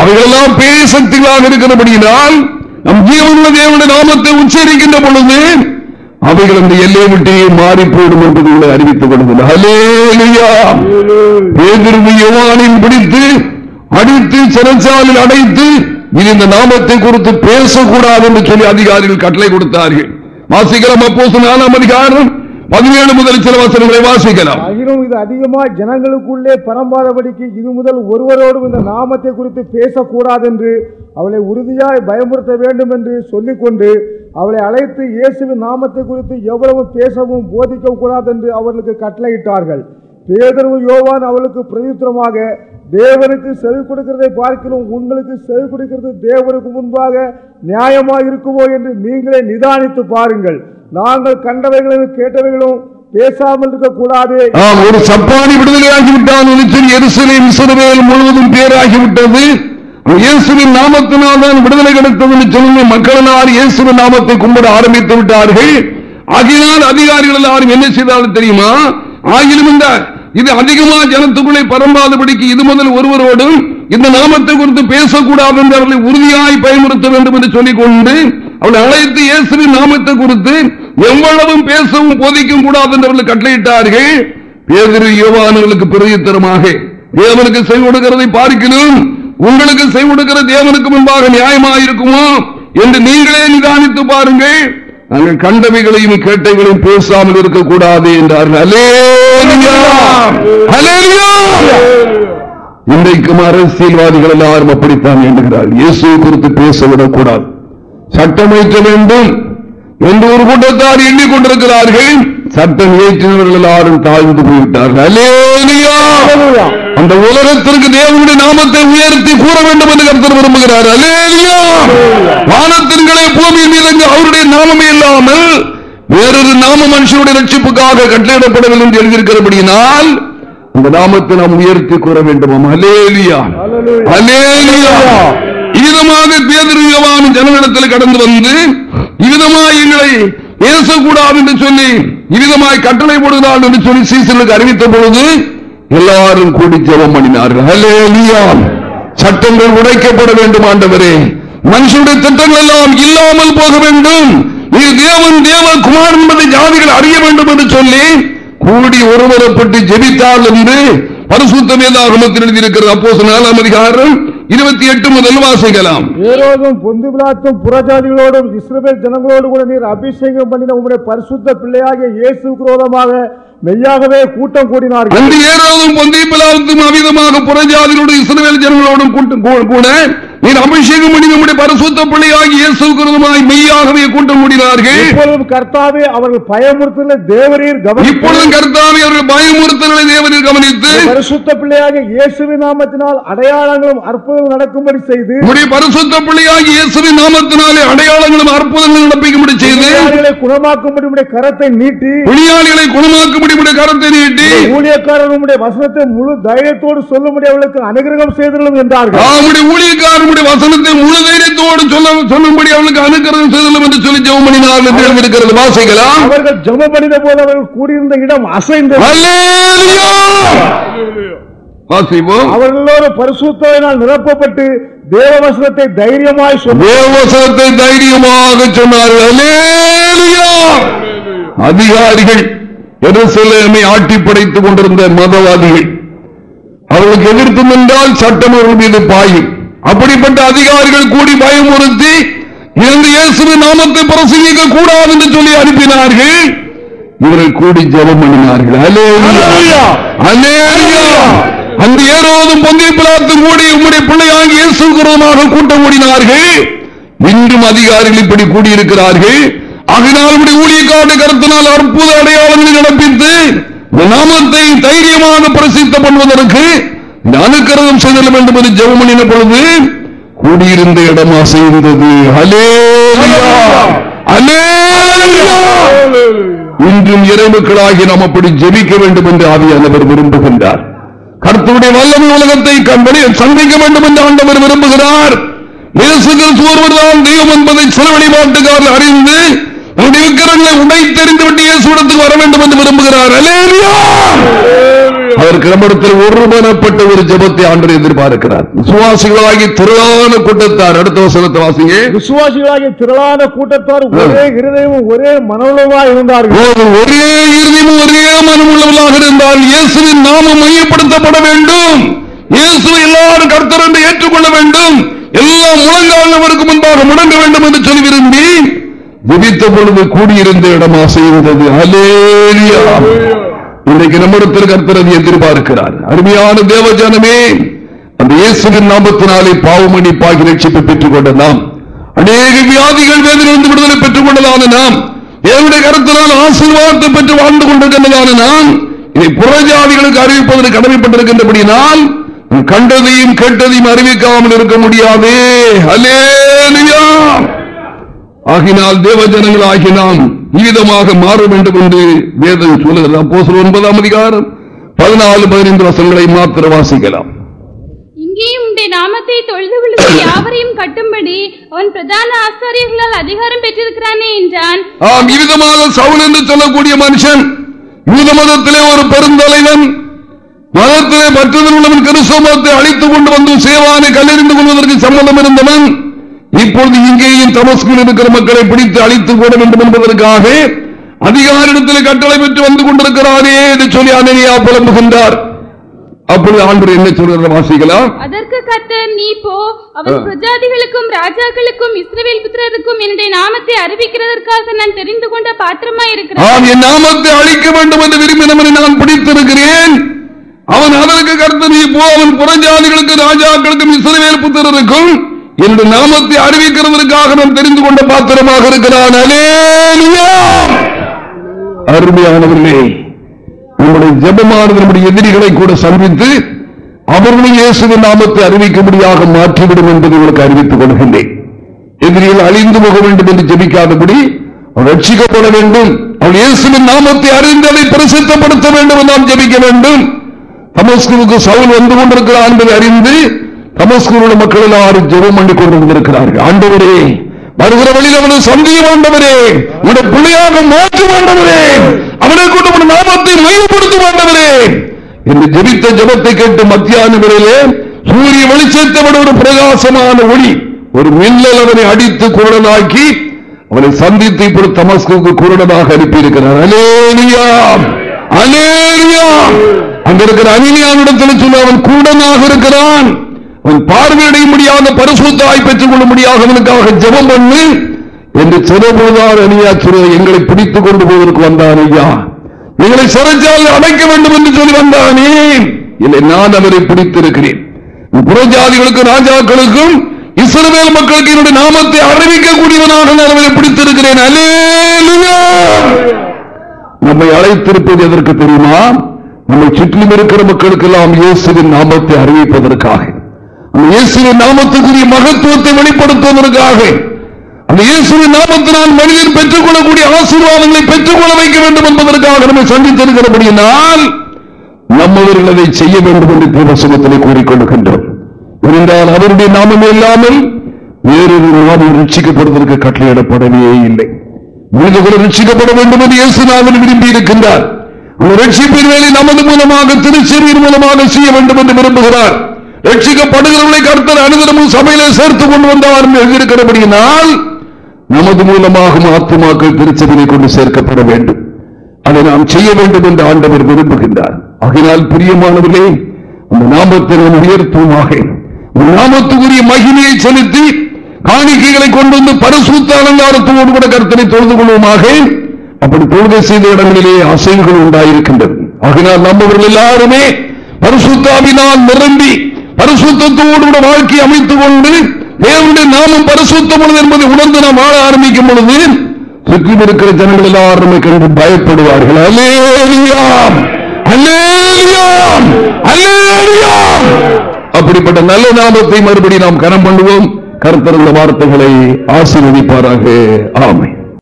அவைகளெல்லாம் பேசக்திகளாக இருக்கிறபடியினால் நம் ஜீவனுள்ள தேவனுடைய நாமத்தை உச்சரிக்கின்ற பொழுது அவைகள் அந்த எல்லை விட்டே மாறி போயிடும் என்பது உங்களை அறிவித்துக் கொள்கிறது ஹல்லேலூயா! பிடித்து அடித்து சிறச்சாலில் அடைத்து இனி இந்த நாமத்தை குறித்து பேசக்கூடாது என்று சொல்லி அதிகாரிகள் கட்டளை கொடுத்தார்கள். வாசிக்கலாம் அப்போ நாலாம் அதிகாரம். பதினேழு முதல் சில வசனங்களை வாசிக்கலாம். ஆகிலும் இது அதிகமா ஜனங்களுக்குள்ளே பரம்பாதபடிக்கு இது முதல் ஒருவரோடும் இந்த நாமத்தை குறித்து பேசக்கூடாது என்று அவளை உறுதியாய் பயமுறுத்த வேண்டும் என்று சொல்லிக்கொண்டு அவளை அழைத்து இயேசுவின் நாமத்தை குறித்து எவ்வளவு பேசவும் போதிக்கவும் கூடாது என்று அவர்களுக்கு கட்டளையிட்டார்கள். பேதர்வு யோவான் அவளுக்கு பிரதித்திரமாக தேவனுக்கு செவி கொடுக்கிறதை பார்க்கிறோம் உங்களுக்கு செவி கொடுக்கிறது தேவனுக்கு முன்பாக நியாயமாக இருக்குமோ என்று நீங்களே நிதானித்து பாருங்கள். நாங்கள் கண்டவைகளும் கேட்டவைகளும் பேசாமல் இருக்கக்கூடாது ஆம், ஒரு சப்பானி விடுதலையாகிவிட்டான். என்று சொல்லி எருசலேம் முழுவதும் பேராகிவிட்டது. இயேசுவின் நாமத்தினால் தான் விடுதலை கிடைத்தது சொல்லுங்க. சொல்லி இயேசுவின் நாமத்தை கும்பிட ஆரம்பித்து விட்டார்கள். ஆகினால் அதிகாரிகள் எல்லாரும் என்ன செய்தாலும் தெரியுமா? ஆகிலும் இந்த இது அதிகமா ஜனத்துக்குள்ளே பரம்பாதபடிக்கு இது முதல் ஒருவரோடும் இந்த நாமத்தை குறித்து பேசக்கூடாது என்று அவர்களை உறுதியாய் பயமுறுத்த வேண்டும் என்று சொல்லிக் கொண்டு அவளை அழைத்து இயேசு நாமத்தை குறித்து எவ்வளவும் பேசவும் போதிக்கும் கூடாது என்று கட்டளையிட்டார்கள். பேதிரு யோவானர்களுக்கு பிரதித்தரமாக தேவனுக்கு செய் கொடுக்கிறதை பார்க்கணும். உங்களுக்கு செய் கொடுக்கிற தேவனுக்கு முன்பாக நியாயமாயிருக்குமோ என்று நீங்களே நிதானித்து பாருங்கள். நாங்கள் கண்டவைகளையும் கேட்டைகளையும் பேசாமல் இருக்கக்கூடாது என்றார்கள். இன்றைக்கும் அரசியல்வாதிகள் எல்லாரும் அப்படித்தான் எண்ணுகிறார்கள். இயேசுவை குறித்து பேசவிடக்கூடாது சட்டமைக்க வேண்டும் என்று ஒரு கூட்டத்தார் எண்ணிக்கொண்டிருக்கிறார்கள் சட்டம் இயற்றினவர்கள் எல்லாரும் தாழ்ந்து போய்விட்டார்கள்! அந்த உலகத்திற்கு தேவனுடைய நாமத்தை உயர்த்தி கூற வேண்டும் என்று கருத்தர் விரும்புகிறார். அல்லேலூயா! வானத்தின்களே பூமியின் அங்கு அவருடைய நாமமே இல்லாமல் வேறொரு நாம மனுஷனுடைய ரட்சிப்புக்காக கட்டளையிடப்படவில்லை என்று எழுதியிருக்கிறபடியினால் அந்த நாமத்தை நாம் உயர்த்தி கூற வேண்டும் அலேலியா அலேலியா இவ்விதமாக பேதறியவான ஜனங்களிடத்தில் கடந்து வந்து இவ்விதமாய் எங்களை பேசக்கூடாது என்று சொல்லி இவ்விதமாய் கட்டளை போடுகிறார் என்று சொல்லி சீசனுக்கு அறிவித்த பொழுது எல்லாரும் கூடி ஜெபம் பண்ணினார்கள். சட்டங்கள் உடைக்கப்பட வேண்டும் ஆண்டவரே. மனுஷனுடைய திட்டங்கள் எல்லாம் இல்லாமல் போக வேண்டும். நீ தேவன் தேவ குமார் என்பதை ஜாதிகள் அறிய வேண்டும் என்று சொல்லி கூடி ஒருவரப்பட்டு ஜெபித்தால் என்று பரிசுத்தமே தான் எழுதியிருக்கிறது. அப்போ நாலாம் அதிகாரம் இருபத்தி எட்டு முதல் வாசிக்கலாம் ஏரோதும் பொந்து பிளாத்தும் புறஜாதிகளோடும் இஸ்ரவேல் ஜனங்களோடு கூட நீர் அபிஷேகம் பண்ணின உங்களுடைய பரிசுத்த பிள்ளையாகிய இயேசு விரோதமாக மெய்யாகவே கூட்டம் கூடினார்கள். அன்று ஏறாதும் பொந்தி பிலாத்தும் அவிதமாக புறஜாதிகளோடு இஸ்ரவேல் ஜனங்களோடும் கூட நீர் அபிஷேகம் பண்ணி நம்முடைய பரிசுத்த பிள்ளையாகி இயேசு கிருதமாய் மெய்யாகவே கூட்டம் கூடினார்கள் இப்பொழுதும் கர்த்தாவே அவர்கள் பயமுறுத்தல தேவரீர் கவனித்து இப்பொழுதும் கர்த்தாவே அவர்கள் பயமுறுத்தல்களை தேவனில் கவனித்து பரிசுத்த பிள்ளையாக இயேசுவின் நாமத்தினால் அடையாளங்களும் அற்புதங்களும் நடக்கும்படி செய்து உடைய பரிசுத்த பிள்ளையாகி இயேசுவின் நாமத்தினாலே அடையாளங்களும் அற்புதங்களும் நடப்பிக்கும்படி செய்து குணமாக்கும்படி உம்முடைய கரத்தை நீட்டி புலியாளிகளை குணமாக்கும்படி உடைய கரத்தை நீட்டி ஊழியக்காரர் உம்முடைய வசனத்தை முழு தைரியத்தோடு சொல்லும்படி அவளுக்கு அனுகிரகம் செய்திருளும் என்றார்கள். அவருடைய ஊழியக்காரனுடைய வசனத்தை முழு தைரியத்தோடு சொல்ல சொல்லும்படி அவளுக்கு அனுக்கிரகம் செய்தலும் என்று சொல்லி ஜெபம் பண்ணினார் என்று எழுதியிருக்கிறது. வாசிக்கலாம் அவர்கள் ஜெபம் பண்ணின போது அவர்கள் கூடியிருந்த இடம் அசைந்தது! வாசிப்போம் அவர்களோடு பரிசுத்தத்தினால் நிரப்பப்பட்டு தேவ வசனத்தை தைரியமாய் சொன்ன தேவசனத்தை தைரியமாக சொன்னார்கள்! அதிகாரிகள் எருசலேமை ஆட்டி படைத்துக் கொண்டிருந்த மதவாதிகள் அவர்களுக்கு எதிர்த்து நின்றால் சட்டம் அவர்கள் மீது பாயும். அப்படிப்பட்ட அதிகாரிகள் கூடி பயமுறுத்தி இந்த இயேசுவின் நாமத்தை பிரசங்கிக்க கூடாது என்று சொல்லி அனுப்பினார்கள். இவர்கள் கூடி ஜெபம் பண்ணினார்கள். அந்த ஏரோதும் பொந்திய பிளாத்தும் கூடி உம்முடைய பிள்ளையாகி இயேசு குரமாக கூட்டம் கூடினார்கள் இன்றும் அதிகாரிகள் இப்படி கூடியிருக்கிறார்கள். ஆகினால் இப்படி ஊழியக்காட்டு கருத்தினால் அற்புத அடையாளங்களை நடப்பித்து நாமத்தை தைரியமாக பிரசித்த பண்ணுவதற்கு இந்த அனுக்கிரகம் செய்தல வேண்டும் என்று ஜெபம் பண்ணின பொழுது கூடியிருந்த இடம் அசைந்தது. இன்றும் இறைமக்களாகி நாம் அப்படி ஜெபிக்க வேண்டும் என்று ஆவியானவர் விரும்புகின்றார். கருத்துடைய வல்லமை உலகத்தை கண்படி சந்திக்க வேண்டும் என்று ஆண்டவர் விரும்புகிறார். ஒருவர்தான் தெய்வம் என்பதை சில வழிபாட்டுக்காரர் அறிந்து நம்முடைய விக்கிரங்களை உடை தெரிந்துவிட்டு இயேசுடத்துக்கு வர வேண்டும் என்று விரும்புகிறார். அலேரியா நம்மிடத்தில் ஒருமனப்பட்ட ஒரு ஜெபத்தை ஆண்டு எதிர்பார்க்கிறார். விசுவாசிகளாகி திரளான கூட்டத்தார் அடுத்த வசனத்தை வாசிங்க. விசுவாசிகளாகிய திரளான கூட்டத்தார் ஒரே இருதயமும் ஒரே மனோலமா இருந்தார்கள். ஒரே இறுதியும் ஒரே மனமுள்ளவர்களாக இருந்தால் இயேசுவின் நாமம் மையப்படுத்தப்பட வேண்டும். இயேசு எல்லாரும் கர்த்தர் என்று ஏற்றுக்கொள்ள வேண்டும். எல்லா முழங்காலவருக்கு முன்பாக முடங்க வேண்டும் என்று சொல்லி விரும்பி ஜெபித்த பொழுது கூடியிருந்த இடம் அசைந்தது அலேலியா இன்றைக்கு நம்மிடத்தில் கர்த்தர் எதிர்பார்க்கிறார். அருமையான தேவஜனமே அந்த இயேசுவின் நாமத்தினாலே பாவமணி பாகி ரட்சிப்பை பெற்றுக் கொண்ட நாம் அநேக வியாதிகள் வேதனையிலிருந்து விடுதலை பெற்றுக் கொண்டதான நாம் தேவனுடைய கருத்தினால் ஆசீர்வாதத்தை பெற்று வாழ்ந்து கொண்டிருக்கின்றதான நாம் இதை புறஜாதிகளுக்கு அறிவிப்பதற்கு கடமைப்பட்டிருக்கின்றபடியினால் கண்டதையும் கேட்டதையும் அறிவிக்காமல் இருக்க முடியாதே. அல்லேலுயா ஆகினால் தேவ ஆகினான் நாம் ஈதமாக மாற வேண்டும் என்று வேதம் சொல்லுகிறது அப்போ ஒன்பதாம் அதிகாரம் பதினாலு பதினைந்து வசங்களை மாத்திர வாசிக்கலாம். உம்முடைய நாமத்தை தொழுது கொள்ளுகிற யாவரையும் கட்டும்படி அவன் பிரதான ஆசாரியர்களால் அதிகாரம் பெற்றிருக்கிறானே என்றான். ஆம் இவ்விதமாக சவுல் என்று சொல்லக்கூடிய மனுஷன் யூத மதத்திலே ஒரு பெருந்தலைவன் மதத்திலே மற்றவன் உள்ளவன் கிறிஸ்தவ மதத்தை அழித்துக் கொண்டு வந்து சேவானை கல்லெறிந்து கொள்வதற்கு சம்மதம் இருந்தவன் இப்பொழுது இங்கேயும் தமஸ்கில் இருக்கிற மக்களை பிடித்து அழித்துக் போட வேண்டும் என்பதற்காக அதிகாரிடத்தில் கட்டளை பெற்று வந்து கொண்டிருக்கிறாரே என்று சொல்லி அனனியா புலம்புகின்றார். அப்பொழுது ஆண்டு என்ன சொல்கிற வாசிக்கலாம் அதற்கு கர்த்தர் நீ போ அவன் பிரஜாதிகளுக்கும் ராஜாக்களுக்கும் இஸ்ரவேல் புத்திரருக்கும் என்னுடைய நாமத்தை அறிவிக்கிறதற்காக நான் தெரிந்து கொண்ட பாத்திரமா இருக்கிறேன். என் நாமத்தை அழிக்க வேண்டும் என்று விரும்பினவனை நான் பிடித்திருக்கிறேன். அவன் அதற்கு கருத்து நீ போ அவன் புறஜாதிகளுக்கு ராஜாக்களுக்கும் இஸ்ரவேல் புத்திரருக்கும் என்னுடைய நாமத்தை அறிவிக்கிறதற்காக நான் தெரிந்து கொண்ட பாத்திரமாக இருக்கிறான். அருமையானவர்களே நம்முடைய ஜபமானது நம்முடைய எதிரிகளை கூட சந்தித்து அவர்களும் இயேசுவின் நாமத்தை அறிவிக்கும்படியாக மாற்றிவிடும் என்பதை உங்களுக்கு அறிவித்துக் கொள்கின்றேன். எதிரிகள் அழிந்து போக வேண்டும் என்று ஜெபிக்காதபடி அவர் ரட்சிக்கப்பட வேண்டும். அவள் இயேசுவின் நாமத்தை அறிந்து அதை பிரசித்தப்படுத்த வேண்டும் நாம் ஜெபிக்க வேண்டும். தமஸ்குவுக்கு சவுல் வந்து கொண்டிருக்கிறான் என்பதை அறிந்து தமஸ்குவில் மக்கள் எல்லாரும் ஜெபம் பண்ணி கொண்டிருந்திருக்கிறார்கள் ஆண்டவரே வருகிற வழியில் அவனை சந்திய வேண்டவரே உடைய பிள்ளையாக மாற்ற வேண்டவரே அவனை கொண்டு உன் நாமத்தை மையப்படுத்தும் வேண்டவரே என்று ஜெபித்த ஜெபத்தை கேட்டு மத்தியான வேளையிலே சூரிய வெளிச்சத்தை விட ஒரு பிரகாசமான ஒளி ஒரு மின்னல் அவனை அடித்து குருடனாக்கி அவனை சந்தித்து இப்பொழுது தமஸ்குக்கு குருடனாக அனுப்பியிருக்கிறார். அலேனியா அலேனியா அங்க இருக்கிற அனிலியானிடத்தில் சொல்ல அவன் குருடனாக இருக்கிறான். அவன் பார்வையிடைய முடியாத பரிசுத்தாய் பெற்றுக் கொள்ள முடியாத அவனுக்காக ஜெபம் பண்ணு என்று சிறப்புதான் அணியா சொல்ல எங்களை பிடித்துக் கொண்டு போவதற்கு வந்தான் ஐயா. எங்களை சிறைச்சாலை அடைக்க வேண்டும் என்று சொல்லி வந்தானே. இல்லை நான் அவரை பிடித்திருக்கிறேன். புறஜாதிகளுக்கும் ராஜாக்களுக்கும் இஸ்ரவேல் மக்களுக்கு என்னுடைய நாமத்தை அறிவிக்கக்கூடியவனாக நான் அவரை பிடித்திருக்கிறேன். நம்மை அழைத்திருப்பது எதற்கு தெரியுமா? நம்மை சுற்றிலும் இருக்கிற மக்களுக்கெல்லாம் இயேசுவின் நாமத்தை அறிவிப்பதற்காக. இயேசுவின் நாமத்துக்குரிய மகத்துவத்தை வெளிப்படுத்துவதற்காக அந்த இயேசுவின் நாமத்தினால் மனிதன் பெற்றுக் கொள்ளக்கூடிய ஆசீர்வாதங்களை பெற்றுக் கொள்ள வைக்க வேண்டும் என்பதற்காக நம்மை சந்தித்திருக்கிறபடியினால் நம்மவர்கள் அதை செய்ய வேண்டும் என்று தேவசமத்திலே கூறிக்கொள்கின்றோம் இருந்தால் அவருடைய நாமம் இல்லாமல் வேறொரு நாமம் ரட்சிக்கப்படுவதற்கு கட்டளையிடப்படவே இல்லை. மனிதர்கள் ரட்சிக்கப்பட வேண்டும் என்று இயேசுநாதன் விரும்பி இருக்கின்றார். அந்த ரட்சிப்பின் வேலை நமது மூலமாக திருச்செவியின் மூலமாக செய்ய வேண்டும் என்று விரும்புகிறார். ரட்சிக்கப்படுகிறவர்களை கருத்தர் அனுதினமும் சபையிலே சேர்த்துக் கொண்டு வந்தார் எழுதியிருக்கிறபடியினால் நமது மூலமாக ஆத்மாக்கள் திருச்சபையை கொண்டு சேர்க்கப்பட வேண்டும். அதை நாம் செய்ய வேண்டும் என்று ஆண்டவர் விரும்புகின்றார். ஆகினால் பிரியமானவர்களே அந்த நாமத்தை நாம் உயர்த்துவமாக. நாமத்துக்குரிய மகிமையை செலுத்தி காணிக்கைகளை கொண்டு வந்து பரிசுத்த அலங்காரத்தோடு கூட கருத்தனை தொழுது கொள்வோமாக. அப்படி தொழுகை செய்த இடங்களிலே அசைவுகள் உண்டாயிருக்கின்றது. ஆகினால் நம்பவர்கள் எல்லாருமே பரிசுத்தாவினால் நிரம்பி பரிசுத்தோடு கூட வாழ்க்கை அமைத்துக் கொண்டு தேவனுடைய நாமம் பரிசுத்தமானது என்பதை உணர்ந்து நாம் ஆட ஆரம்பிக்கும் பொழுது சுற்றி இருக்கிற ஜனங்கள் எல்லாருமே கண்டு பயப்படுவார்கள். அல்லேலியா! அல்லேலியா! அல்லேலியா! அப்படிப்பட்ட நல்ல நாமத்தை மறுபடி நாம் கரம் பண்ணுவோம். கருத்தருந்த வார்த்தைகளை ஆசீர்வதிப்பாராக. ஆமை